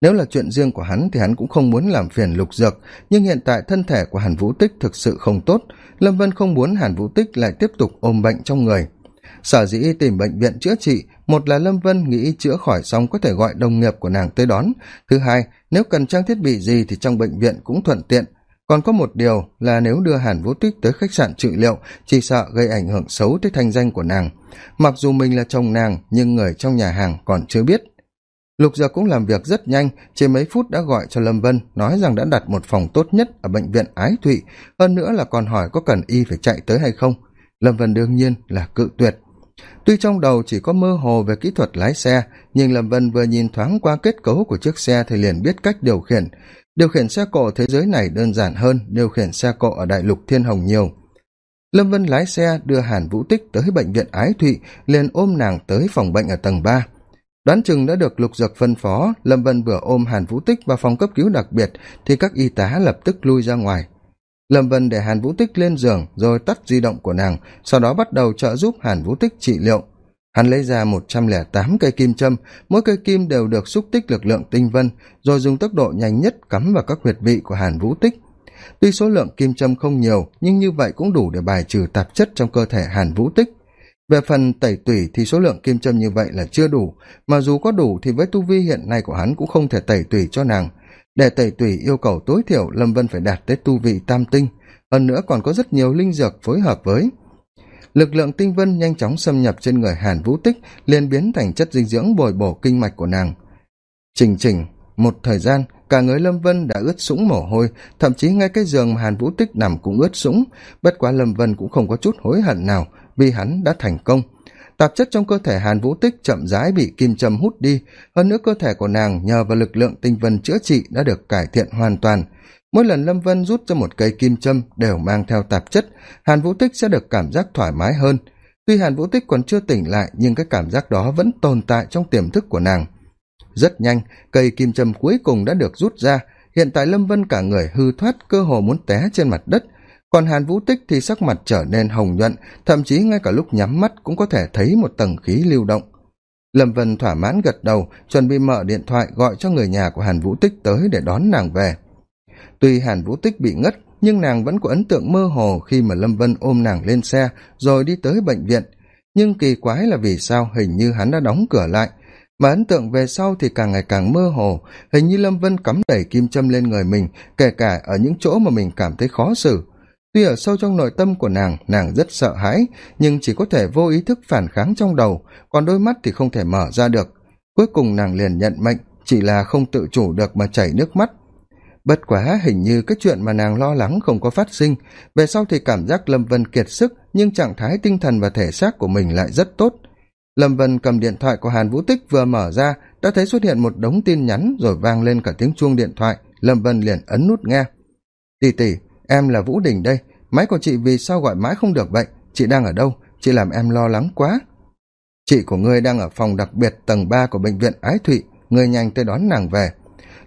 Nếu là chuyện riêng của hắn thì hắn cũng không muốn làm phiền lục dược, nhưng hiện tại thân thể của hàn vũ tích thực sự không tốt, lâm vân không muốn hàn vũ tích lại tiếp tục ôm bệnh trong người. Sở dĩ tìm bệnh viện chữa trị, một là lâm vân nghĩ chữa khỏi xong có thể gọi đồng nghiệp của nàng tới đón, thứ hai, nếu cần trang thiết bị gì thì trong bệnh viện cũng thuận tiện còn có một điều là nếu đưa hàn vũ tích tới khách sạn trị liệu, chỉ sợ gây ảnh hưởng xấu tới thanh danh của nàng. Mặc dù mình là chồng nàng, nhưng người trong nhà hàng còn chưa biết. Lục giờ cũng làm việc rất nhanh, chỉ mấy phút đã gọi cho lâm vân, nói rằng đã đặt một phòng tốt nhất ở bệnh viện ái thụy. Hơn nữa là còn hỏi có cần y phải chạy tới hay không. Lâm vân đương nhiên là cự tuyệt tuy trong đầu chỉ có mơ hồ về kỹ thuật lái xe, nhưng lâm vân vừa nhìn thoáng qua kết cấu của chiếc xe thì liền biết cách điều khiển. Điều khiển xe cộ thế giới này đơn giản hơn điều khiển xe cộ ở đại lục thiên hồng nhiều. Lâm vân lái xe đưa hàn vũ tích tới bệnh viện ái thụy, liền ôm nàng tới phòng bệnh ở tầng ba. Đoán chừng đã được lục dược phân phó, lâm vân vừa ôm hàn vũ tích vào phòng cấp cứu đặc biệt, thì các y tá lập tức lui ra ngoài lâm vân để hàn vũ tích lên giường, rồi tắt di động của nàng, sau đó bắt đầu trợ giúp hàn vũ tích trị liệu. Hắn lấy ra một trăm lẻ tám cây kim châm, mỗi cây kim đều được xúc tích lực lượng tinh vân, rồi dùng tốc độ nhanh nhất cắm vào các huyệt vị của hàn vũ tích. Tuy số lượng kim châm không nhiều, nhưng như vậy cũng đủ để bài trừ tạp chất trong cơ thể hàn vũ tích. Về phần tẩy tủy thì số lượng kim châm như vậy là chưa đủ, mà dù có đủ thì với tu vi hiện nay của hắn cũng không thể tẩy tủy cho nàng để tẩy tủy yêu cầu tối thiểu lâm vân phải đạt tới tu vị tam tinh, hơn nữa còn có rất nhiều linh dược phối hợp với. Lực lượng tinh vân nhanh chóng xâm nhập trên người hàn vũ tích, liền biến thành chất dinh dưỡng bồi bổ kinh mạch của nàng. Trình trình một thời gian, cả người lâm vân đã ướt sũng mồ hôi, thậm chí ngay cái giường mà hàn vũ tích nằm cũng ướt sũng. Bất quá lâm vân cũng không có chút hối hận nào, vì hắn đã thành công tạp chất trong cơ thể hàn vũ tích chậm rãi bị kim châm hút đi. Hơn nữa cơ thể của nàng nhờ vào lực lượng tinh vân chữa trị đã được cải thiện hoàn toàn. Mỗi lần lâm vân rút ra một cây kim châm đều mang theo tạp chất, hàn vũ tích sẽ được cảm giác thoải mái hơn. Tuy hàn vũ tích còn chưa tỉnh lại, nhưng cái cảm giác đó vẫn tồn tại trong tiềm thức của nàng. Rất nhanh, cây kim châm cuối cùng đã được rút ra. Hiện tại lâm vân cả người hư thoát, cơ hồ muốn té trên mặt đất còn hàn vũ tích thì sắc mặt trở nên hồng nhuận, thậm chí ngay cả lúc nhắm mắt cũng có thể thấy một tầng khí lưu động. Lâm vân thỏa mãn gật đầu, chuẩn bị mở điện thoại gọi cho người nhà của hàn vũ tích tới để đón nàng về. Tuy hàn vũ tích bị ngất, nhưng nàng vẫn có ấn tượng mơ hồ khi mà lâm vân ôm nàng lên xe, rồi đi tới bệnh viện. Nhưng kỳ quái là vì sao hình như hắn đã đóng cửa lại. Mà ấn tượng về sau thì càng ngày càng mơ hồ, hình như lâm vân cắm đẩy kim châm lên người mình, kể cả ở những chỗ mà mình cảm thấy khó xử tuy ở sâu trong nội tâm của nàng nàng rất sợ hãi, nhưng chỉ có thể vô ý thức phản kháng trong đầu, còn đôi mắt thì không thể mở ra được. Cuối cùng nàng liền nhận mệnh, chỉ là không tự chủ được mà chảy nước mắt. Bất quá, hình như cái chuyện mà nàng lo lắng không có phát sinh. Về sau thì cảm giác lâm vân kiệt sức, nhưng trạng thái tinh thần và thể xác của mình lại rất tốt. Lâm vân cầm điện thoại của hàn vũ tích vừa mở ra, đã thấy xuất hiện một đống tin nhắn rồi vang lên cả tiếng chuông điện thoại. Lâm vân liền ấn nút nghe. Tỉ tỉ em là vũ đình đây. Máy của chị vì sao gọi mãi không được vậy? Chị đang ở đâu? Chị làm em lo lắng quá. Chị của ngươi đang ở phòng đặc biệt tầng ba của bệnh viện ái thụy. Ngươi nhanh tới đón nàng về.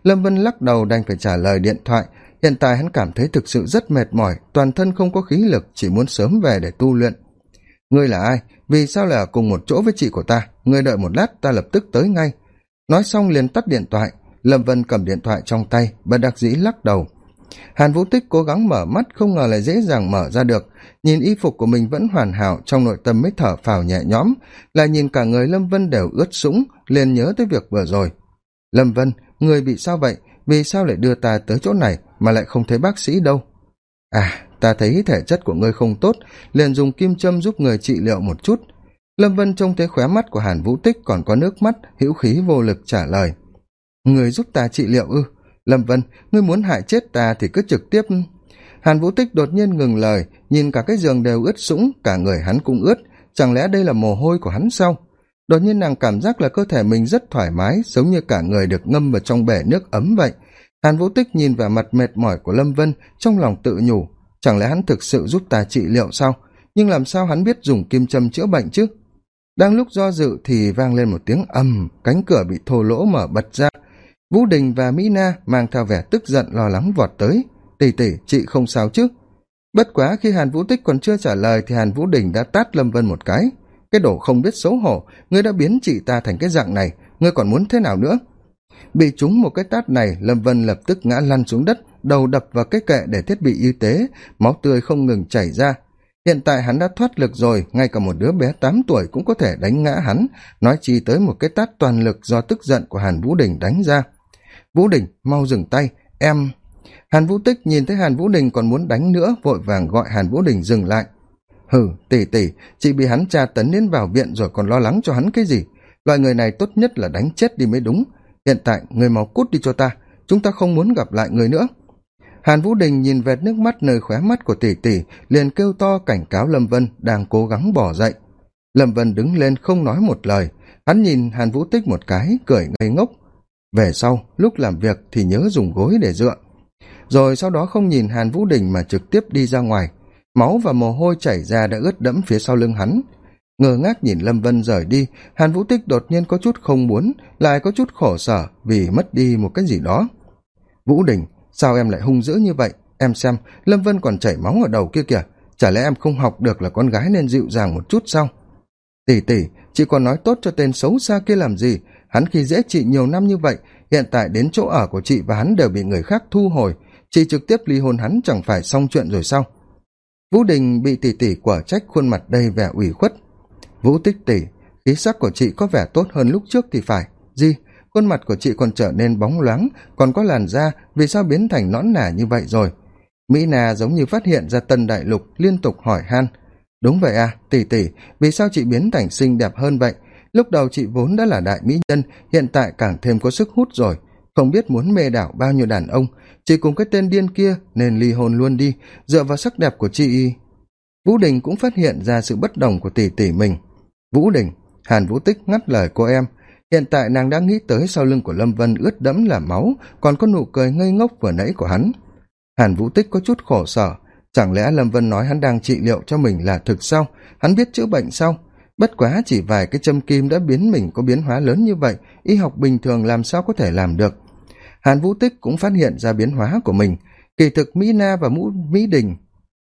Lâm vân lắc đầu đành phải trả lời điện thoại. Hiện tại hắn cảm thấy thực sự rất mệt mỏi. Toàn thân không có khí lực, chỉ muốn sớm về để tu luyện. Ngươi là ai? Vì sao lại ở cùng một chỗ với chị của ta? Ngươi đợi một lát, ta lập tức tới ngay. Nói xong liền tắt điện thoại. Lâm vân cầm điện thoại trong tay, bất đắc dĩ lắc đầu hàn vũ tích cố gắng mở mắt, không ngờ lại dễ dàng mở ra được. Nhìn y phục của mình vẫn hoàn hảo, trong nội tâm mới thở phào nhẹ nhõm, lại nhìn cả người lâm vân đều ướt sũng, liền nhớ tới việc vừa rồi. Lâm vân, người bị sao vậy? Vì sao lại đưa ta tới chỗ này mà lại không thấy bác sĩ đâu? À ta thấy thể chất của ngươi không tốt, liền dùng kim châm giúp người trị liệu một chút. Lâm vân trông thấy khóe mắt của hàn vũ tích còn có nước mắt, hữu khí vô lực trả lời. Người giúp ta trị liệu ư? Lâm vân, ngươi muốn hại chết ta thì cứ trực tiếp. Hàn vũ tích đột nhiên ngừng lời, nhìn cả cái giường đều ướt sũng, cả người hắn cũng ướt. Chẳng lẽ đây là mồ hôi của hắn sao? Đột nhiên nàng cảm giác là cơ thể mình rất thoải mái, giống như cả người được ngâm vào trong bể nước ấm vậy. Hàn vũ tích nhìn vào mặt mệt mỏi của lâm vân, trong lòng tự nhủ, chẳng lẽ hắn thực sự giúp ta trị liệu sao? Nhưng làm sao hắn biết dùng kim châm chữa bệnh chứ? Đang lúc do dự thì vang lên một tiếng ầm, cánh cửa bị thô lỗ mở bật ra vũ đình và mỹ na mang theo vẻ tức giận lo lắng vọt tới. Tỉ tỉ chị không sao chứ? Bất quá khi hàn vũ tích còn chưa trả lời thì hàn vũ đình đã tát lâm vân một cái. Cái đồ không biết xấu hổ, ngươi đã biến chị ta thành cái dạng này, ngươi còn muốn thế nào nữa? Bị trúng một cái tát này, lâm vân lập tức ngã lăn xuống đất, đầu đập vào cái kệ để thiết bị y tế, máu tươi không ngừng chảy ra. Hiện tại hắn đã thoát lực rồi, ngay cả một đứa bé tám tuổi cũng có thể đánh ngã hắn, nói chi tới một cái tát toàn lực do tức giận của hàn vũ đình đánh ra vũ đình, mau dừng tay, em. Hàn vũ tích nhìn thấy hàn vũ đình còn muốn đánh nữa, vội vàng gọi hàn vũ đình dừng lại. Hừ, tỉ tỉ, chị bị hắn tra tấn đến vào viện rồi còn lo lắng cho hắn cái gì? Loại người này tốt nhất là đánh chết đi mới đúng. Hiện tại, người mau cút đi cho ta, chúng ta không muốn gặp lại người nữa. Hàn vũ đình nhìn vệt nước mắt nơi khóe mắt của tỷ tỷ liền kêu to cảnh cáo lâm vân đang cố gắng bỏ dậy. Lâm vân đứng lên không nói một lời. Hắn nhìn hàn vũ tích một cái, cười ngây ngốc về sau, lúc làm việc thì nhớ dùng gối để dựa. Rồi sau đó không nhìn hàn vũ đình mà trực tiếp đi ra ngoài. Máu và mồ hôi chảy ra đã ướt đẫm phía sau lưng hắn. Ngơ ngác nhìn lâm vân rời đi, hàn vũ tích đột nhiên có chút không muốn, lại có chút khổ sở vì mất đi một cái gì đó. Vũ đình, sao em lại hung dữ như vậy? Em xem, lâm vân còn chảy máu ở đầu kia kìa. Chả lẽ em không học được là con gái nên dịu dàng một chút sao? Tỉ tỉ chị còn nói tốt cho tên xấu xa kia làm gì? Hắn khi dễ chị nhiều năm như vậy, hiện tại đến chỗ ở của chị và hắn đều bị người khác thu hồi. Chị trực tiếp ly hôn hắn chẳng phải xong chuyện rồi sao? Vũ đình bị tỉ tỉ quả trách khuôn mặt đầy vẻ ủy khuất. Vũ tích tỉ, khí sắc của chị có vẻ tốt hơn lúc trước thì phải. Gì khuôn mặt của chị còn trở nên bóng loáng, còn có làn da, vì sao biến thành nõn nả như vậy rồi? Mỹ nà giống như phát hiện ra tân đại lục, liên tục hỏi han. Đúng vậy à tỉ tỉ, vì sao chị biến thành xinh đẹp hơn vậy? Lúc đầu chị vốn đã là đại mỹ nhân, hiện tại càng thêm có sức hút rồi. Không biết muốn mê đảo bao nhiêu đàn ông, chị cùng cái tên điên kia nên ly hôn luôn đi. Dựa vào sắc đẹp của chị, vũ đình cũng phát hiện ra sự bất đồng của tỷ tỷ mình. Vũ đình, hàn vũ tích ngắt lời cô em. Hiện tại nàng đã nghĩ tới sau lưng của lâm vân ướt đẫm là máu, còn có nụ cười ngây ngốc vừa nãy của hắn. Hàn vũ tích có chút khổ sở. Chẳng lẽ lâm vân nói hắn đang trị liệu cho mình là thực sao? Hắn biết chữa bệnh sao? Bất quá chỉ vài cái châm kim đã biến mình có biến hóa lớn như vậy, y học bình thường làm sao có thể làm được. Hàn vũ tích cũng phát hiện ra biến hóa của mình. Kỳ thực mỹ na và mũ, mỹ đình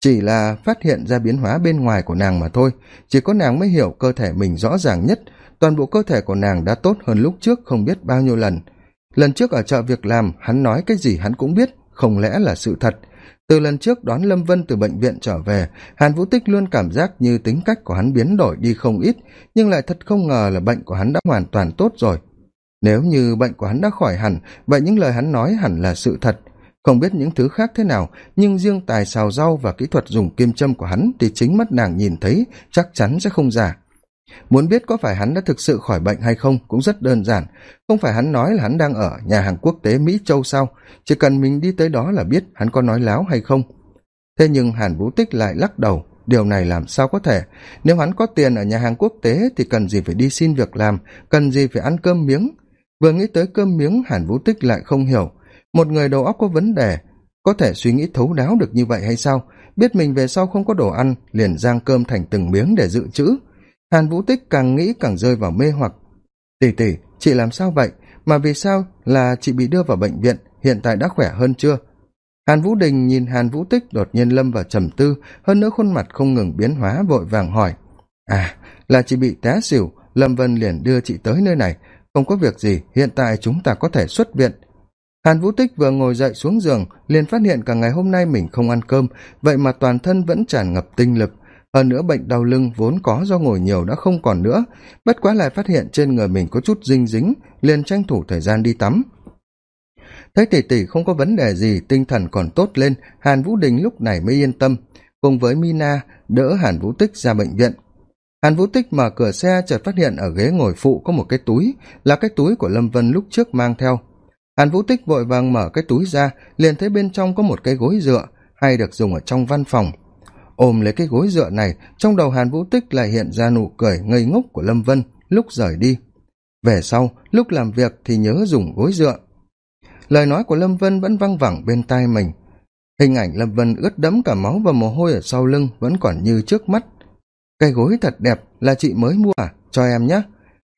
chỉ là phát hiện ra biến hóa bên ngoài của nàng mà thôi. Chỉ có nàng mới hiểu cơ thể mình rõ ràng nhất. Toàn bộ cơ thể của nàng đã tốt hơn lúc trước không biết bao nhiêu lần. Lần trước ở chợ việc làm, hắn nói cái gì hắn cũng biết, không lẽ là sự thật từ lần trước đón lâm vân từ bệnh viện trở về, hàn vũ tích luôn cảm giác như tính cách của hắn biến đổi đi không ít, nhưng lại thật không ngờ là bệnh của hắn đã hoàn toàn tốt rồi. Nếu như bệnh của hắn đã khỏi hẳn, vậy những lời hắn nói hẳn là sự thật. Không biết những thứ khác thế nào, nhưng riêng tài xào rau và kỹ thuật dùng kim châm của hắn thì chính mắt nàng nhìn thấy chắc chắn sẽ không giả muốn biết có phải hắn đã thực sự khỏi bệnh hay không cũng rất đơn giản. Không phải hắn nói là hắn đang ở nhà hàng quốc tế mỹ châu sao? Chỉ cần mình đi tới đó là biết hắn có nói láo hay không. Thế nhưng hàn vũ tích lại lắc đầu. Điều này làm sao có thể? Nếu hắn có tiền ở nhà hàng quốc tế thì cần gì phải đi xin việc làm, cần gì phải ăn cơm miếng? Vừa nghĩ tới cơm miếng, hàn vũ tích lại không hiểu. Một người đầu óc có vấn đề, có thể suy nghĩ thấu đáo được như vậy hay sao? Biết mình về sau không có đồ ăn, liền giang cơm thành từng miếng để dự trữ hàn vũ tích càng nghĩ càng rơi vào mê hoặc. Tỉ tỉ chị làm sao vậy? Mà vì sao là chị bị đưa vào bệnh viện, hiện tại đã khỏe hơn chưa? Hàn vũ đình nhìn hàn vũ tích đột nhiên lâm vào trầm tư, hơn nữa khuôn mặt không ngừng biến hóa, vội vàng hỏi à là chị bị té xỉu, lâm vân liền đưa chị tới nơi này, không có việc gì, hiện tại chúng ta có thể xuất viện. Hàn vũ tích vừa ngồi dậy xuống giường, liền phát hiện cả ngày hôm nay mình không ăn cơm, vậy mà toàn thân vẫn tràn ngập tinh lực hơn nữa bệnh đau lưng vốn có do ngồi nhiều đã không còn nữa. Bất quá lại phát hiện trên người mình có chút dinh dính, liền tranh thủ thời gian đi tắm. Thấy tỷ tỷ không có vấn đề gì, tinh thần còn tốt lên, hàn vũ đình lúc này mới yên tâm. Cùng với mina, đỡ hàn vũ tích ra bệnh viện. Hàn vũ tích mở cửa xe, chợt phát hiện ở ghế ngồi phụ có một cái túi, là cái túi của lâm vân lúc trước mang theo. Hàn vũ tích vội vàng mở cái túi ra, liền thấy bên trong có một cái gối dựa, hay được dùng ở trong văn phòng ôm lấy cái gối dựa này, trong đầu hàn vũ tích lại hiện ra nụ cười ngây ngốc của lâm vân lúc rời đi. Về sau, lúc làm việc thì nhớ dùng gối dựa. Lời nói của lâm vân vẫn văng vẳng bên tai mình. Hình ảnh lâm vân ướt đẫm cả máu và mồ hôi ở sau lưng vẫn còn như trước mắt. Cái gối thật đẹp là chị mới mua à? Cho em nhé.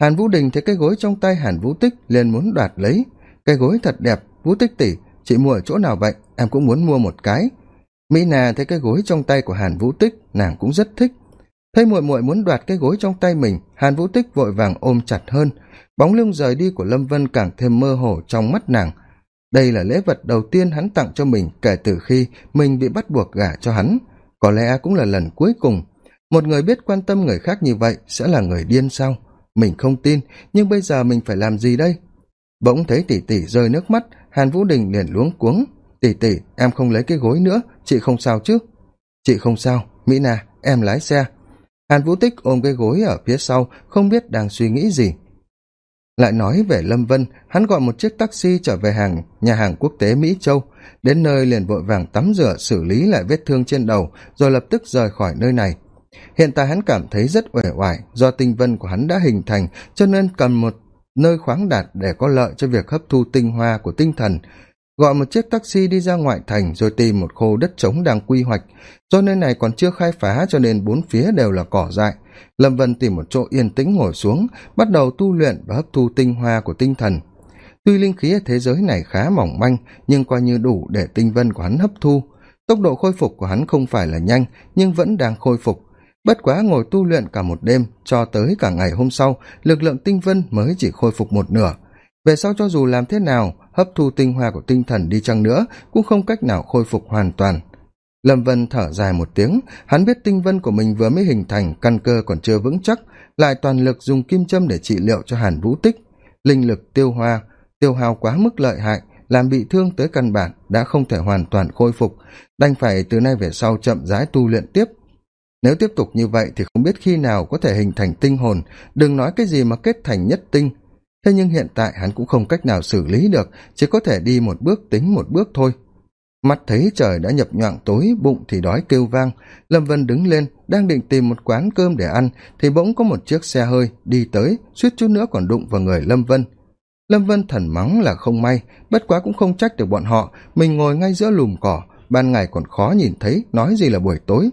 Hàn vũ đình thấy cái gối trong tay hàn vũ tích liền muốn đoạt lấy. Cái gối thật đẹp, vũ tích tỉ chị mua ở chỗ nào vậy? Em cũng muốn mua một cái mỹ nà thấy cái gối trong tay của hàn vũ tích, nàng cũng rất thích. Thấy muội muội muốn đoạt cái gối trong tay mình, hàn vũ tích vội vàng ôm chặt hơn. Bóng lưng rời đi của lâm vân càng thêm mơ hồ trong mắt nàng. Đây là lễ vật đầu tiên hắn tặng cho mình kể từ khi mình bị bắt buộc gả cho hắn. Có lẽ cũng là lần cuối cùng. Một người biết quan tâm người khác như vậy sẽ là người điên sao? Mình không tin, nhưng bây giờ mình phải làm gì đây? Bỗng thấy tỷ tỷ rơi nước mắt, hàn vũ đình liền luống cuống tỷ tỷ em không lấy cái gối nữa, chị không sao chứ? Chị không sao mỹ na em lái xe. Hàn vũ tích ôm cái gối ở phía sau, không biết đang suy nghĩ gì. Lại nói về lâm vân, hắn gọi một chiếc taxi trở về hàng, nhà hàng quốc tế mỹ châu. Đến nơi liền vội vàng tắm rửa, xử lý lại vết thương trên đầu, rồi lập tức rời khỏi nơi này. Hiện tại hắn cảm thấy rất uể oải, do tinh vân của hắn đã hình thành, cho nên cần một nơi khoáng đạt để có lợi cho việc hấp thu tinh hoa của tinh thần gọi một chiếc taxi đi ra ngoại thành rồi tìm một khô đất trống đang quy hoạch. Do nơi này còn chưa khai phá cho nên bốn phía đều là cỏ dại. Lâm vân tìm một chỗ yên tĩnh ngồi xuống, bắt đầu tu luyện và hấp thu tinh hoa của tinh thần. Tuy linh khí ở thế giới này khá mỏng manh, nhưng coi như đủ để tinh vân của hắn hấp thu. Tốc độ khôi phục của hắn không phải là nhanh, nhưng vẫn đang khôi phục. Bất quá ngồi tu luyện cả một đêm cho tới cả ngày hôm sau, lực lượng tinh vân mới chỉ khôi phục một nửa về sau cho dù làm thế nào, hấp thu tinh hoa của tinh thần đi chăng nữa cũng không cách nào khôi phục hoàn toàn. Lâm vân thở dài một tiếng, hắn biết tinh vân của mình vừa mới hình thành căn cơ còn chưa vững chắc, lại toàn lực dùng kim châm để trị liệu cho hàn vũ tích. Linh lực tiêu hoa, tiêu hao quá mức lợi hại, làm bị thương tới căn bản, đã không thể hoàn toàn khôi phục. Đành phải từ nay về sau chậm rãi tu luyện tiếp. Nếu tiếp tục như vậy thì không biết khi nào có thể hình thành tinh hồn. Đừng nói cái gì mà kết thành nhất tinh thế nhưng hiện tại hắn cũng không cách nào xử lý được, chỉ có thể đi một bước tính một bước thôi. Mắt thấy trời đã nhập nhoạng tối, bụng thì đói kêu vang. Lâm vân đứng lên, đang định tìm một quán cơm để ăn, thì bỗng có một chiếc xe hơi đi tới, suýt chút nữa còn đụng vào người lâm vân. Lâm vân thần mắng là không may, bất quá cũng không trách được bọn họ, mình ngồi ngay giữa lùm cỏ, ban ngày còn khó nhìn thấy, nói gì là buổi tối.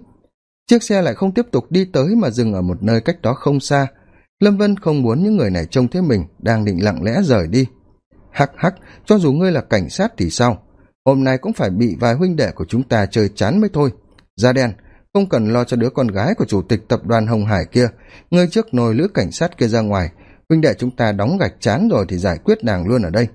Chiếc xe lại không tiếp tục đi tới mà dừng ở một nơi cách đó không xa lâm vân không muốn những người này trông thấy mình đang định lặng lẽ rời đi. Hắc hắc, cho dù ngươi là cảnh sát thì sao? Hôm nay cũng phải bị vài huynh đệ của chúng ta chơi chán mới thôi. Da đen, không cần lo cho đứa con gái của chủ tịch tập đoàn hồng hải kia. Ngươi trước nồi lữ cảnh sát kia ra ngoài, huynh đệ chúng ta đóng gạch chán rồi thì giải quyết nàng luôn ở đây.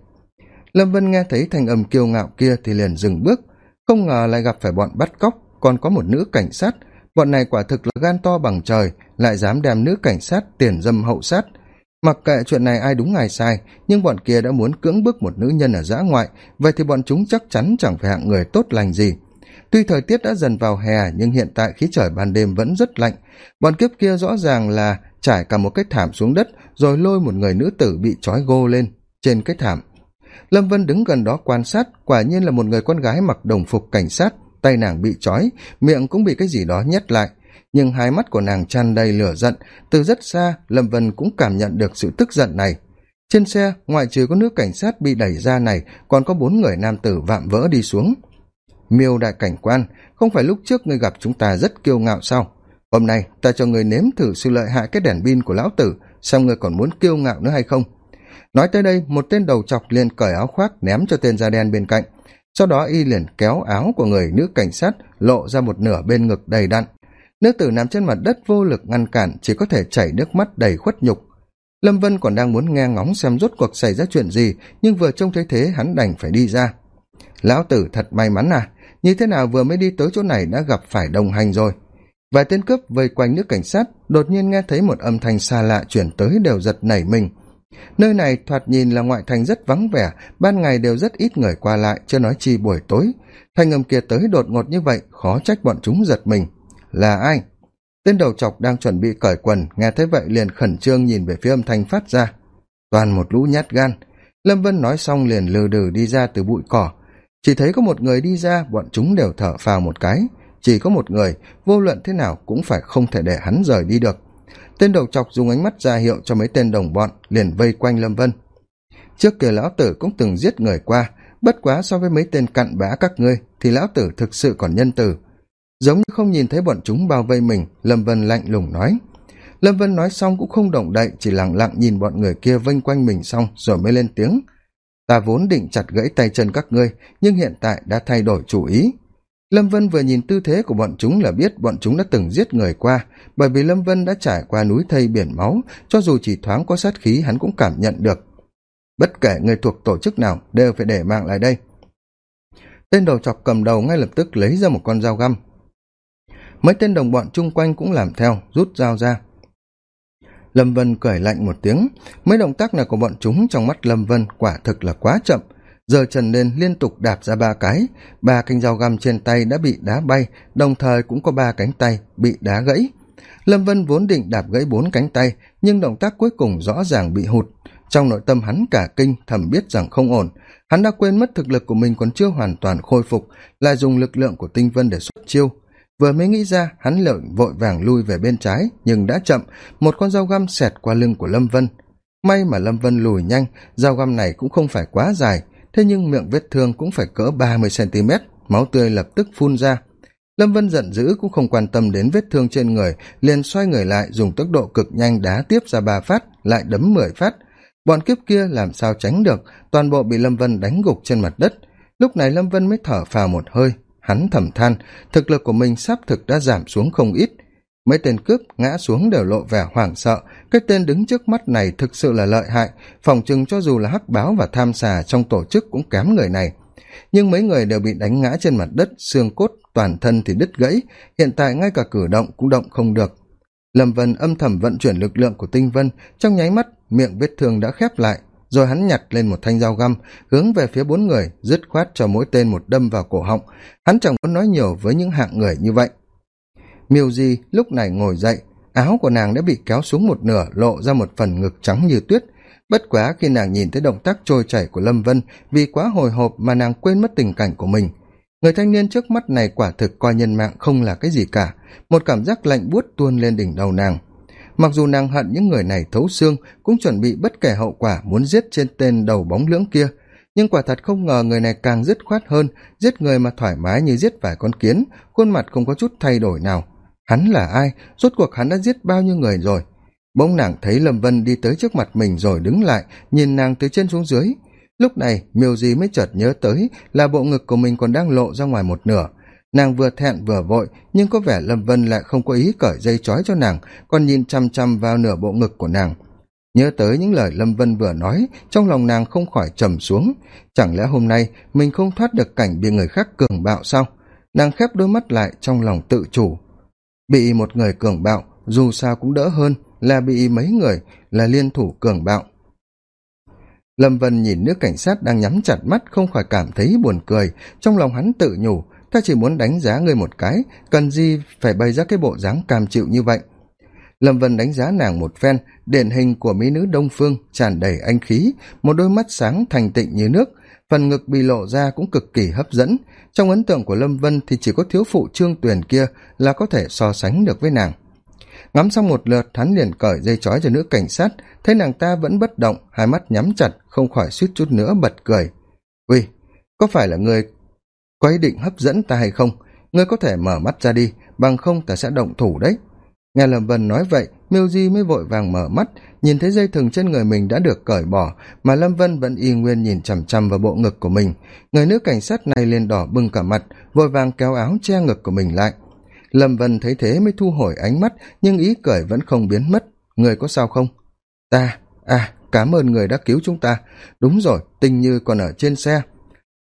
Lâm vân nghe thấy thanh âm kiêu ngạo kia thì liền dừng bước. Không ngờ lại gặp phải bọn bắt cóc, còn có một nữ cảnh sát bọn này quả thực là gan to bằng trời, lại dám đem nữ cảnh sát, tiền dâm hậu sát. Mặc kệ chuyện này ai đúng ai sai, nhưng bọn kia đã muốn cưỡng bức một nữ nhân ở giã ngoại, vậy thì bọn chúng chắc chắn chẳng phải hạng người tốt lành gì. Tuy thời tiết đã dần vào hè, nhưng hiện tại khí trời ban đêm vẫn rất lạnh. Bọn kiếp kia rõ ràng là trải cả một cái thảm xuống đất, rồi lôi một người nữ tử bị trói gô lên trên cái thảm. Lâm vân đứng gần đó quan sát, quả nhiên là một người con gái mặc đồng phục cảnh sát tay nàng bị trói, miệng cũng bị cái gì đó nhét lại. Nhưng hai mắt của nàng tràn đầy lửa giận, từ rất xa, lâm vân cũng cảm nhận được sự tức giận này. Trên xe, ngoại trừ có nữ cảnh sát bị đẩy ra này, còn có bốn người nam tử vạm vỡ đi xuống. Miêu đại cảnh quan, không phải lúc trước ngươi gặp chúng ta rất kiêu ngạo sao? Hôm nay, ta cho người nếm thử sự lợi hại cái đèn pin của lão tử xong ngươi còn muốn kiêu ngạo nữa hay không? Nói tới đây, một tên đầu chọc liền cởi áo khoác ném cho tên da đen bên cạnh sau đó y liền kéo áo của người nữ cảnh sát lộ ra một nửa bên ngực đầy đặn. Nữ tử nằm trên mặt đất vô lực ngăn cản, chỉ có thể chảy nước mắt đầy khuất nhục. Lâm vân còn đang muốn nghe ngóng xem rốt cuộc xảy ra chuyện gì, nhưng vừa trông thấy thế, hắn đành phải đi ra. Lão tử thật may mắn à như thế nào vừa mới đi tới chỗ này đã gặp phải đồng hành rồi? Vài tên cướp vây quanh nước cảnh sát đột nhiên nghe thấy một âm thanh xa lạ chuyển tới đều giật nảy mình nơi này thoạt nhìn là ngoại thành rất vắng vẻ, ban ngày đều rất ít người qua lại, chưa nói chi buổi tối. Thanh âm kia tới đột ngột như vậy, khó trách bọn chúng giật mình. Là ai? Tên đầu chọc đang chuẩn bị cởi quần, nghe thấy vậy liền khẩn trương nhìn về phía âm thanh phát ra. Toàn một lũ nhát gan. Lâm vân nói xong liền lừ đừ đi ra từ bụi cỏ. Chỉ thấy có một người đi ra, bọn chúng đều thở phào một cái. Chỉ có một người, vô luận thế nào cũng phải không thể để hắn rời đi được tên đầu chọc dùng ánh mắt ra hiệu cho mấy tên đồng bọn liền vây quanh lâm vân. Trước kia lão tử cũng từng giết người qua, bất quá so với mấy tên cặn bã các ngươi thì lão tử thực sự còn nhân từ. Giống như không nhìn thấy bọn chúng bao vây mình, lâm vân lạnh lùng nói. Lâm vân nói xong cũng không động đậy, chỉ lẳng lặng nhìn bọn người kia vây quanh mình xong rồi mới lên tiếng. Ta vốn định chặt gãy tay chân các ngươi, nhưng hiện tại đã thay đổi chủ ý lâm vân vừa nhìn tư thế của bọn chúng là biết bọn chúng đã từng giết người qua, bởi vì lâm vân đã trải qua núi thây biển máu, cho dù chỉ thoáng có sát khí hắn cũng cảm nhận được. Bất kể người thuộc tổ chức nào đều phải để mạng lại đây. Tên đầu chọc cầm đầu ngay lập tức lấy ra một con dao găm. Mấy tên đồng bọn chung quanh cũng làm theo, rút dao ra. Lâm vân cười lạnh một tiếng, mấy động tác này của bọn chúng trong mắt lâm vân quả thực là quá chậm giờ trần lên liên tục đạp ra ba cái. Ba canh dao găm trên tay đã bị đá bay, đồng thời cũng có ba cánh tay bị đá gãy. Lâm vân vốn định đạp gãy bốn cánh tay, nhưng động tác cuối cùng rõ ràng bị hụt. Trong nội tâm hắn cả kinh, thầm biết rằng không ổn. Hắn đã quên mất thực lực của mình còn chưa hoàn toàn khôi phục, lại dùng lực lượng của tinh vân để xuất chiêu. Vừa mới nghĩ ra, hắn lợi vội vàng lui về bên trái, nhưng đã chậm. Một con dao găm xẹt qua lưng của lâm vân. May mà lâm vân lùi nhanh, dao găm này cũng không phải quá dài thế nhưng miệng vết thương cũng phải cỡ ba mươi cm máu tươi lập tức phun ra. Lâm vân giận dữ cũng không quan tâm đến vết thương trên người, liền xoay người lại dùng tốc độ cực nhanh đá tiếp ra ba phát, lại đấm mười phát. Bọn kiếp kia làm sao tránh được, toàn bộ bị lâm vân đánh gục trên mặt đất. Lúc này lâm vân mới thở phào một hơi, hắn thầm than, thực lực của mình sắp thực đã giảm xuống không ít. Mấy tên cướp ngã xuống đều lộ vẻ hoảng sợ cái tên đứng trước mắt này thực sự là lợi hại phòng chừng cho dù là hắc báo và tham xà trong tổ chức cũng kém người này. Nhưng mấy người đều bị đánh ngã trên mặt đất, xương cốt, toàn thân thì đứt gãy, hiện tại ngay cả cử động cũng động không được. Lâm vân âm thầm vận chuyển lực lượng của tinh vân, trong nháy mắt, miệng vết thương đã khép lại, rồi hắn nhặt lên một thanh dao găm, hướng về phía bốn người, dứt khoát cho mỗi tên một đâm vào cổ họng. Hắn chẳng muốn nói nhiều với những hạng người như vậy. Miêu di lúc này ngồi dậy áo của nàng đã bị kéo xuống một nửa, lộ ra một phần ngực trắng như tuyết. Bất quá khi nàng nhìn thấy động tác trôi chảy của lâm vân, vì quá hồi hộp mà nàng quên mất tình cảnh của mình. Người thanh niên trước mắt này quả thực coi nhân mạng không là cái gì cả. Một cảm giác lạnh buốt tuôn lên đỉnh đầu nàng. Mặc dù nàng hận những người này thấu xương, cũng chuẩn bị bất kể hậu quả muốn giết trên tên đầu bóng lưỡng kia. Nhưng quả thật không ngờ người này càng dứt khoát hơn, giết người mà thoải mái như giết vài con kiến, khuôn mặt không có chút thay đổi nào hắn là ai? Rốt cuộc hắn đã giết bao nhiêu người rồi? Bỗng nàng thấy lâm vân đi tới trước mặt mình rồi đứng lại, nhìn nàng từ trên xuống dưới. Lúc này, miêu di mới chợt nhớ tới là bộ ngực của mình còn đang lộ ra ngoài một nửa. Nàng vừa thẹn vừa vội, nhưng có vẻ lâm vân lại không có ý cởi dây trói cho nàng, còn nhìn chăm chăm vào nửa bộ ngực của nàng. Nhớ tới những lời lâm vân vừa nói, trong lòng nàng không khỏi trầm xuống. Chẳng lẽ hôm nay mình không thoát được cảnh bị người khác cường bạo sao? Nàng khép đôi mắt lại trong lòng tự chủ bị một người cường bạo, dù sao cũng đỡ hơn là bị mấy người là liên thủ cường bạo. Lâm vân nhìn nước cảnh sát đang nhắm chặt mắt không khỏi cảm thấy buồn cười. Trong lòng hắn tự nhủ, ta chỉ muốn đánh giá ngươi một cái, cần gì phải bày ra cái bộ dáng cam chịu như vậy? Lâm vân đánh giá nàng một phen, điển hình của mỹ nữ đông phương tràn đầy anh khí, một đôi mắt sáng thành tịnh như nước phần ngực bị lộ ra cũng cực kỳ hấp dẫn. Trong ấn tượng của lâm vân thì chỉ có thiếu phụ trương tuyền kia là có thể so sánh được với nàng. Ngắm xong một lượt, hắn liền cởi dây trói cho nữ cảnh sát. Thấy nàng ta vẫn bất động, hai mắt nhắm chặt, không khỏi suýt chút nữa bật cười. Uy, có phải là người có ý định hấp dẫn ta hay không? Ngươi có thể mở mắt ra đi, bằng không ta sẽ động thủ đấy nghe lâm vân nói vậy, miêu di mới vội vàng mở mắt, nhìn thấy dây thừng trên người mình đã được cởi bỏ, mà lâm vân vẫn y nguyên nhìn chằm chằm vào bộ ngực của mình. Người nữ cảnh sát này liền đỏ bừng cả mặt, vội vàng kéo áo che ngực của mình lại. Lâm vân thấy thế mới thu hồi ánh mắt, nhưng ý cười vẫn không biến mất. Người có sao không? Ta à cảm ơn người đã cứu chúng ta. Đúng rồi, tình như còn ở trên xe.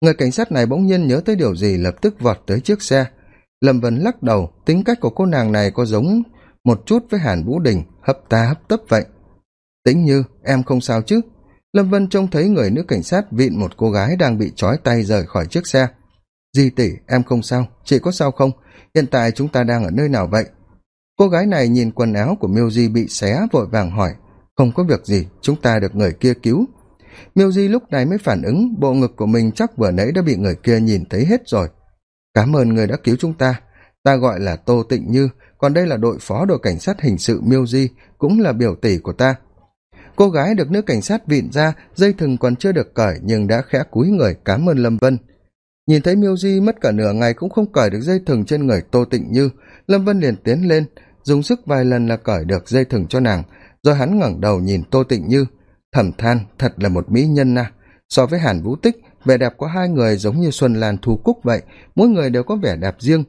Người cảnh sát này bỗng nhiên nhớ tới điều gì lập tức vọt tới chiếc xe. Lâm vân lắc đầu, tính cách của cô nàng này có giống một chút với hàn vũ đình, hấp ta hấp tấp vậy. Tĩnh như, em không sao chứ? Lâm vân trông thấy người nữ cảnh sát vịn một cô gái đang bị trói tay rời khỏi chiếc xe. Di tỷ, em không sao, chị có sao không? Hiện tại chúng ta đang ở nơi nào vậy? Cô gái này nhìn quần áo của miêu di bị xé vội vàng hỏi. Không có việc gì, chúng ta được người kia cứu. Miêu di lúc này mới phản ứng, bộ ngực của mình chắc vừa nãy đã bị người kia nhìn thấy hết rồi. Cảm ơn người đã cứu chúng ta ta gọi là tô tịnh như, còn đây là đội phó đội cảnh sát hình sự miêu di, cũng là biểu tỷ của ta. Cô gái được nữ cảnh sát vịn ra, dây thừng còn chưa được cởi nhưng đã khẽ cúi người cám ơn lâm vân. Nhìn thấy miêu di mất cả nửa ngày cũng không cởi được dây thừng trên người tô tịnh như, lâm vân liền tiến lên, dùng sức vài lần là cởi được dây thừng cho nàng, rồi hắn ngẩng đầu nhìn tô tịnh như. Thầm than, thật là một mỹ nhân na so với hàn vũ tích, vẻ đẹp của hai người giống như xuân lan thu cúc vậy, mỗi người đều có vẻ đẹp riêng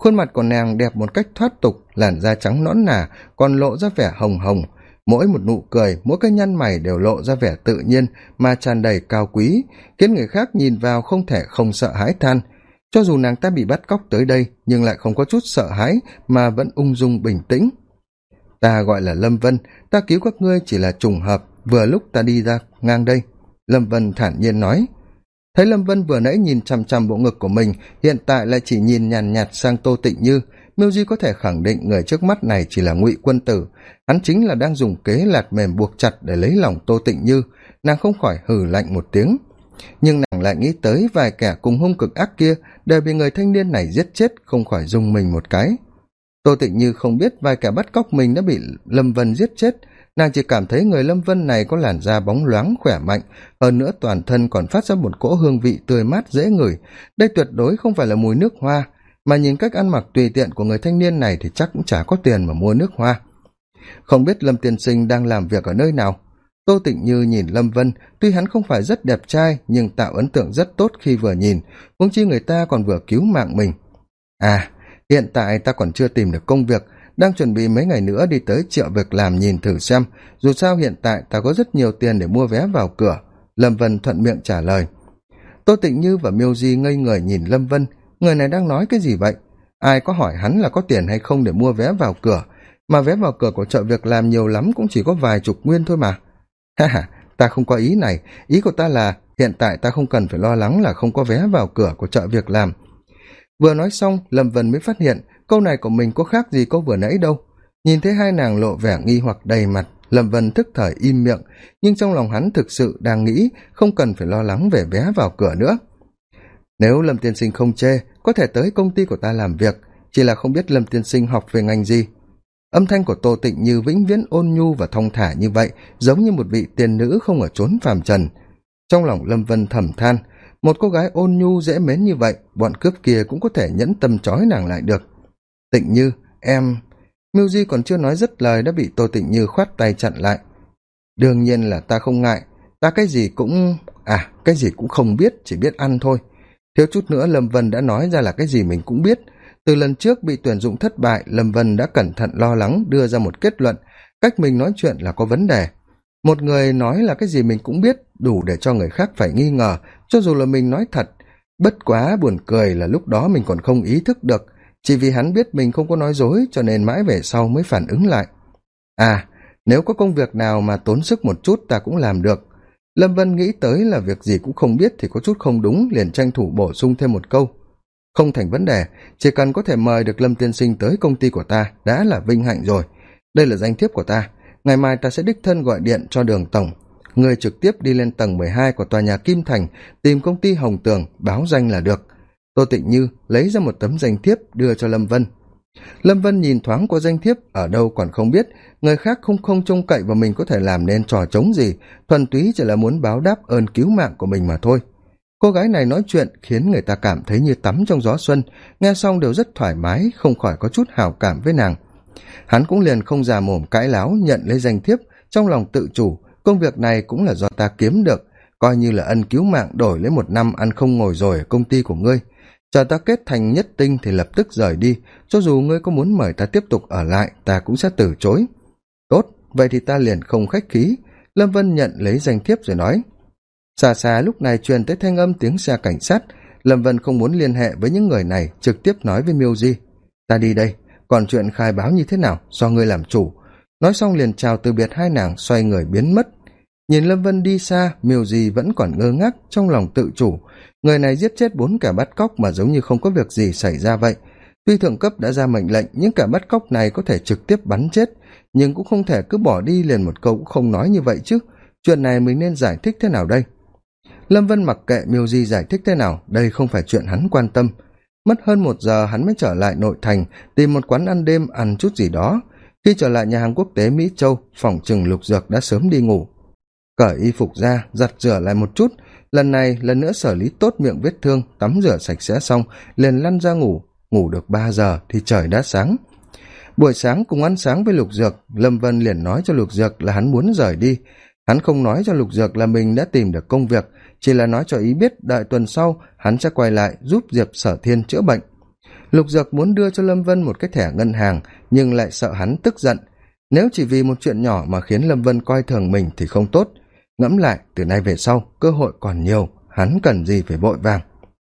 khuôn mặt của nàng đẹp một cách thoát tục, làn da trắng nõn nà, còn lộ ra vẻ hồng hồng. Mỗi một nụ cười, mỗi cái nhăn mày đều lộ ra vẻ tự nhiên, mà tràn đầy cao quý, khiến người khác nhìn vào không thể không sợ hãi than. Cho dù nàng ta bị bắt cóc tới đây, nhưng lại không có chút sợ hãi, mà vẫn ung dung bình tĩnh. Ta gọi là lâm vân, ta cứu các ngươi chỉ là trùng hợp, vừa lúc ta đi ra ngang đây. Lâm vân thản nhiên nói thấy lâm vân vừa nãy nhìn chằm chằm bộ ngực của mình, hiện tại lại chỉ nhìn nhàn nhạt sang tô tịnh như. Miêu di có thể khẳng định người trước mắt này chỉ là ngụy quân tử. Hắn chính là đang dùng kế lạt mềm buộc chặt để lấy lòng tô tịnh như. Nàng không khỏi hừ lạnh một tiếng. Nhưng nàng lại nghĩ tới vài kẻ cùng hung cực ác kia đều bị người thanh niên này giết chết, không khỏi dùng mình một cái. Tô tịnh như không biết vài kẻ bắt cóc mình đã bị lâm vân giết chết nàng chỉ cảm thấy người lâm vân này có làn da bóng loáng, khỏe mạnh. Hơn nữa toàn thân còn phát ra một cỗ hương vị tươi mát, dễ ngửi. Đây tuyệt đối không phải là mùi nước hoa. Mà nhìn cách ăn mặc tùy tiện của người thanh niên này thì chắc cũng chả có tiền mà mua nước hoa. Không biết lâm tiên sinh đang làm việc ở nơi nào. Tô tịnh như nhìn lâm vân, tuy hắn không phải rất đẹp trai, nhưng tạo ấn tượng rất tốt khi vừa nhìn. Huống chi người ta còn vừa cứu mạng mình. À hiện tại ta còn chưa tìm được công việc đang chuẩn bị mấy ngày nữa đi tới triệu việc làm nhìn thử xem. Dù sao hiện tại ta có rất nhiều tiền để mua vé vào cửa. Lâm vân thuận miệng trả lời. Tô tịnh như và miêu di ngây người nhìn lâm vân. Người này đang nói cái gì vậy? Ai có hỏi hắn là có tiền hay không để mua vé vào cửa? Mà vé vào cửa của chợ việc làm nhiều lắm cũng chỉ có vài chục nguyên thôi mà. Ha ha, ta không có ý này. Ý của ta là hiện tại ta không cần phải lo lắng là không có vé vào cửa của chợ việc làm. Vừa nói xong, lâm vân mới phát hiện câu này của mình có khác gì câu vừa nãy đâu. Nhìn thấy hai nàng lộ vẻ nghi hoặc đầy mặt, lâm vân thức thời im miệng, nhưng trong lòng hắn thực sự đang nghĩ không cần phải lo lắng về vé vào cửa nữa. Nếu lâm tiên sinh không chê, có thể tới công ty của ta làm việc, chỉ là không biết lâm tiên sinh học về ngành gì. Âm thanh của tô tịnh như vĩnh viễn ôn nhu và thong thả như vậy, giống như một vị tiên nữ không ở trốn phàm trần. Trong lòng lâm vân thầm than, một cô gái ôn nhu dễ mến như vậy, bọn cướp kia cũng có thể nhẫn tâm trói nàng lại được tịnh như, em. Mưu di còn chưa nói dứt lời đã bị tô tịnh như khoát tay chặn lại. Đương nhiên là ta không ngại. Ta cái gì cũng à cái gì cũng không biết, chỉ biết ăn thôi. Thiếu chút nữa lâm vân đã nói ra là cái gì mình cũng biết. Từ lần trước bị tuyển dụng thất bại, lâm vân đã cẩn thận lo lắng, đưa ra một kết luận. Cách mình nói chuyện là có vấn đề. Một người nói là cái gì mình cũng biết, đủ để cho người khác phải nghi ngờ. Cho dù là mình nói thật, bất quá buồn cười là lúc đó mình còn không ý thức được chỉ vì hắn biết mình không có nói dối cho nên mãi về sau mới phản ứng lại. À nếu có công việc nào mà tốn sức một chút ta cũng làm được. Lâm vân nghĩ tới là việc gì cũng không biết thì có chút không đúng liền tranh thủ bổ sung thêm một câu. Không thành vấn đề, chỉ cần có thể mời được lâm tiên sinh tới công ty của ta đã là vinh hạnh rồi. Đây là danh thiếp của ta. Ngày mai ta sẽ đích thân gọi điện cho đường tổng. Người trực tiếp đi lên tầng mười hai của tòa nhà kim thành, tìm công ty hồng tường, báo danh là được tô tịnh như lấy ra một tấm danh thiếp đưa cho lâm vân. Lâm vân nhìn thoáng qua danh thiếp, ở đâu còn không biết, người khác không không trông cậy và mình có thể làm nên trò trống gì, thuần túy chỉ là muốn báo đáp ơn cứu mạng của mình mà thôi. Cô gái này nói chuyện khiến người ta cảm thấy như tắm trong gió xuân, nghe xong đều rất thoải mái, không khỏi có chút hào cảm với nàng. Hắn cũng liền không già mồm cãi láo, nhận lấy danh thiếp, trong lòng tự chủ, công việc này cũng là do ta kiếm được, coi như là ân cứu mạng đổi lấy một năm ăn không ngồi rồi ở công ty của ngươi chờ ta kết thành nhất tinh thì lập tức rời đi. Cho dù ngươi có muốn mời ta tiếp tục ở lại, ta cũng sẽ từ chối. Tốt, vậy thì ta liền không khách khí. Lâm vân nhận lấy danh thiếp rồi nói. Xa xa lúc này truyền tới thanh âm tiếng xe cảnh sát. Lâm vân không muốn liên hệ với những người này, trực tiếp nói với miêu di. Ta đi đây, còn chuyện khai báo như thế nào, do ngươi làm chủ. Nói xong liền chào từ biệt hai nàng, xoay người biến mất. Nhìn lâm vân đi xa, miêu di vẫn còn ngơ ngác trong lòng tự chủ người này giết chết bốn kẻ bắt cóc mà giống như không có việc gì xảy ra vậy. Tuy thượng cấp đã ra mệnh lệnh, những kẻ bắt cóc này có thể trực tiếp bắn chết, nhưng cũng không thể cứ bỏ đi liền một câu cũng không nói như vậy chứ. Chuyện này mình nên giải thích thế nào đây? Lâm vân mặc kệ miêu di giải thích thế nào, đây không phải chuyện hắn quan tâm. Mất hơn một giờ, hắn mới trở lại nội thành, tìm một quán ăn đêm, ăn chút gì đó. Khi trở lại nhà hàng quốc tế mỹ châu, phòng trừng lục dược đã sớm đi ngủ. Cởi y phục ra, giặt rửa lại một chút lần này, lần nữa xử lý tốt miệng vết thương, tắm rửa sạch sẽ xong, liền lăn ra ngủ. Ngủ được ba giờ thì trời đã sáng. Buổi sáng cùng ăn sáng với lục dược, lâm vân liền nói cho lục dược là hắn muốn rời đi. Hắn không nói cho lục dược là mình đã tìm được công việc, chỉ là nói cho ý biết đợi tuần sau, hắn sẽ quay lại giúp diệp sở thiên chữa bệnh. Lục dược muốn đưa cho lâm vân một cái thẻ ngân hàng, nhưng lại sợ hắn tức giận. Nếu chỉ vì một chuyện nhỏ mà khiến lâm vân coi thường mình thì không tốt ngẫm lại, từ nay về sau, cơ hội còn nhiều. Hắn cần gì phải vội vàng?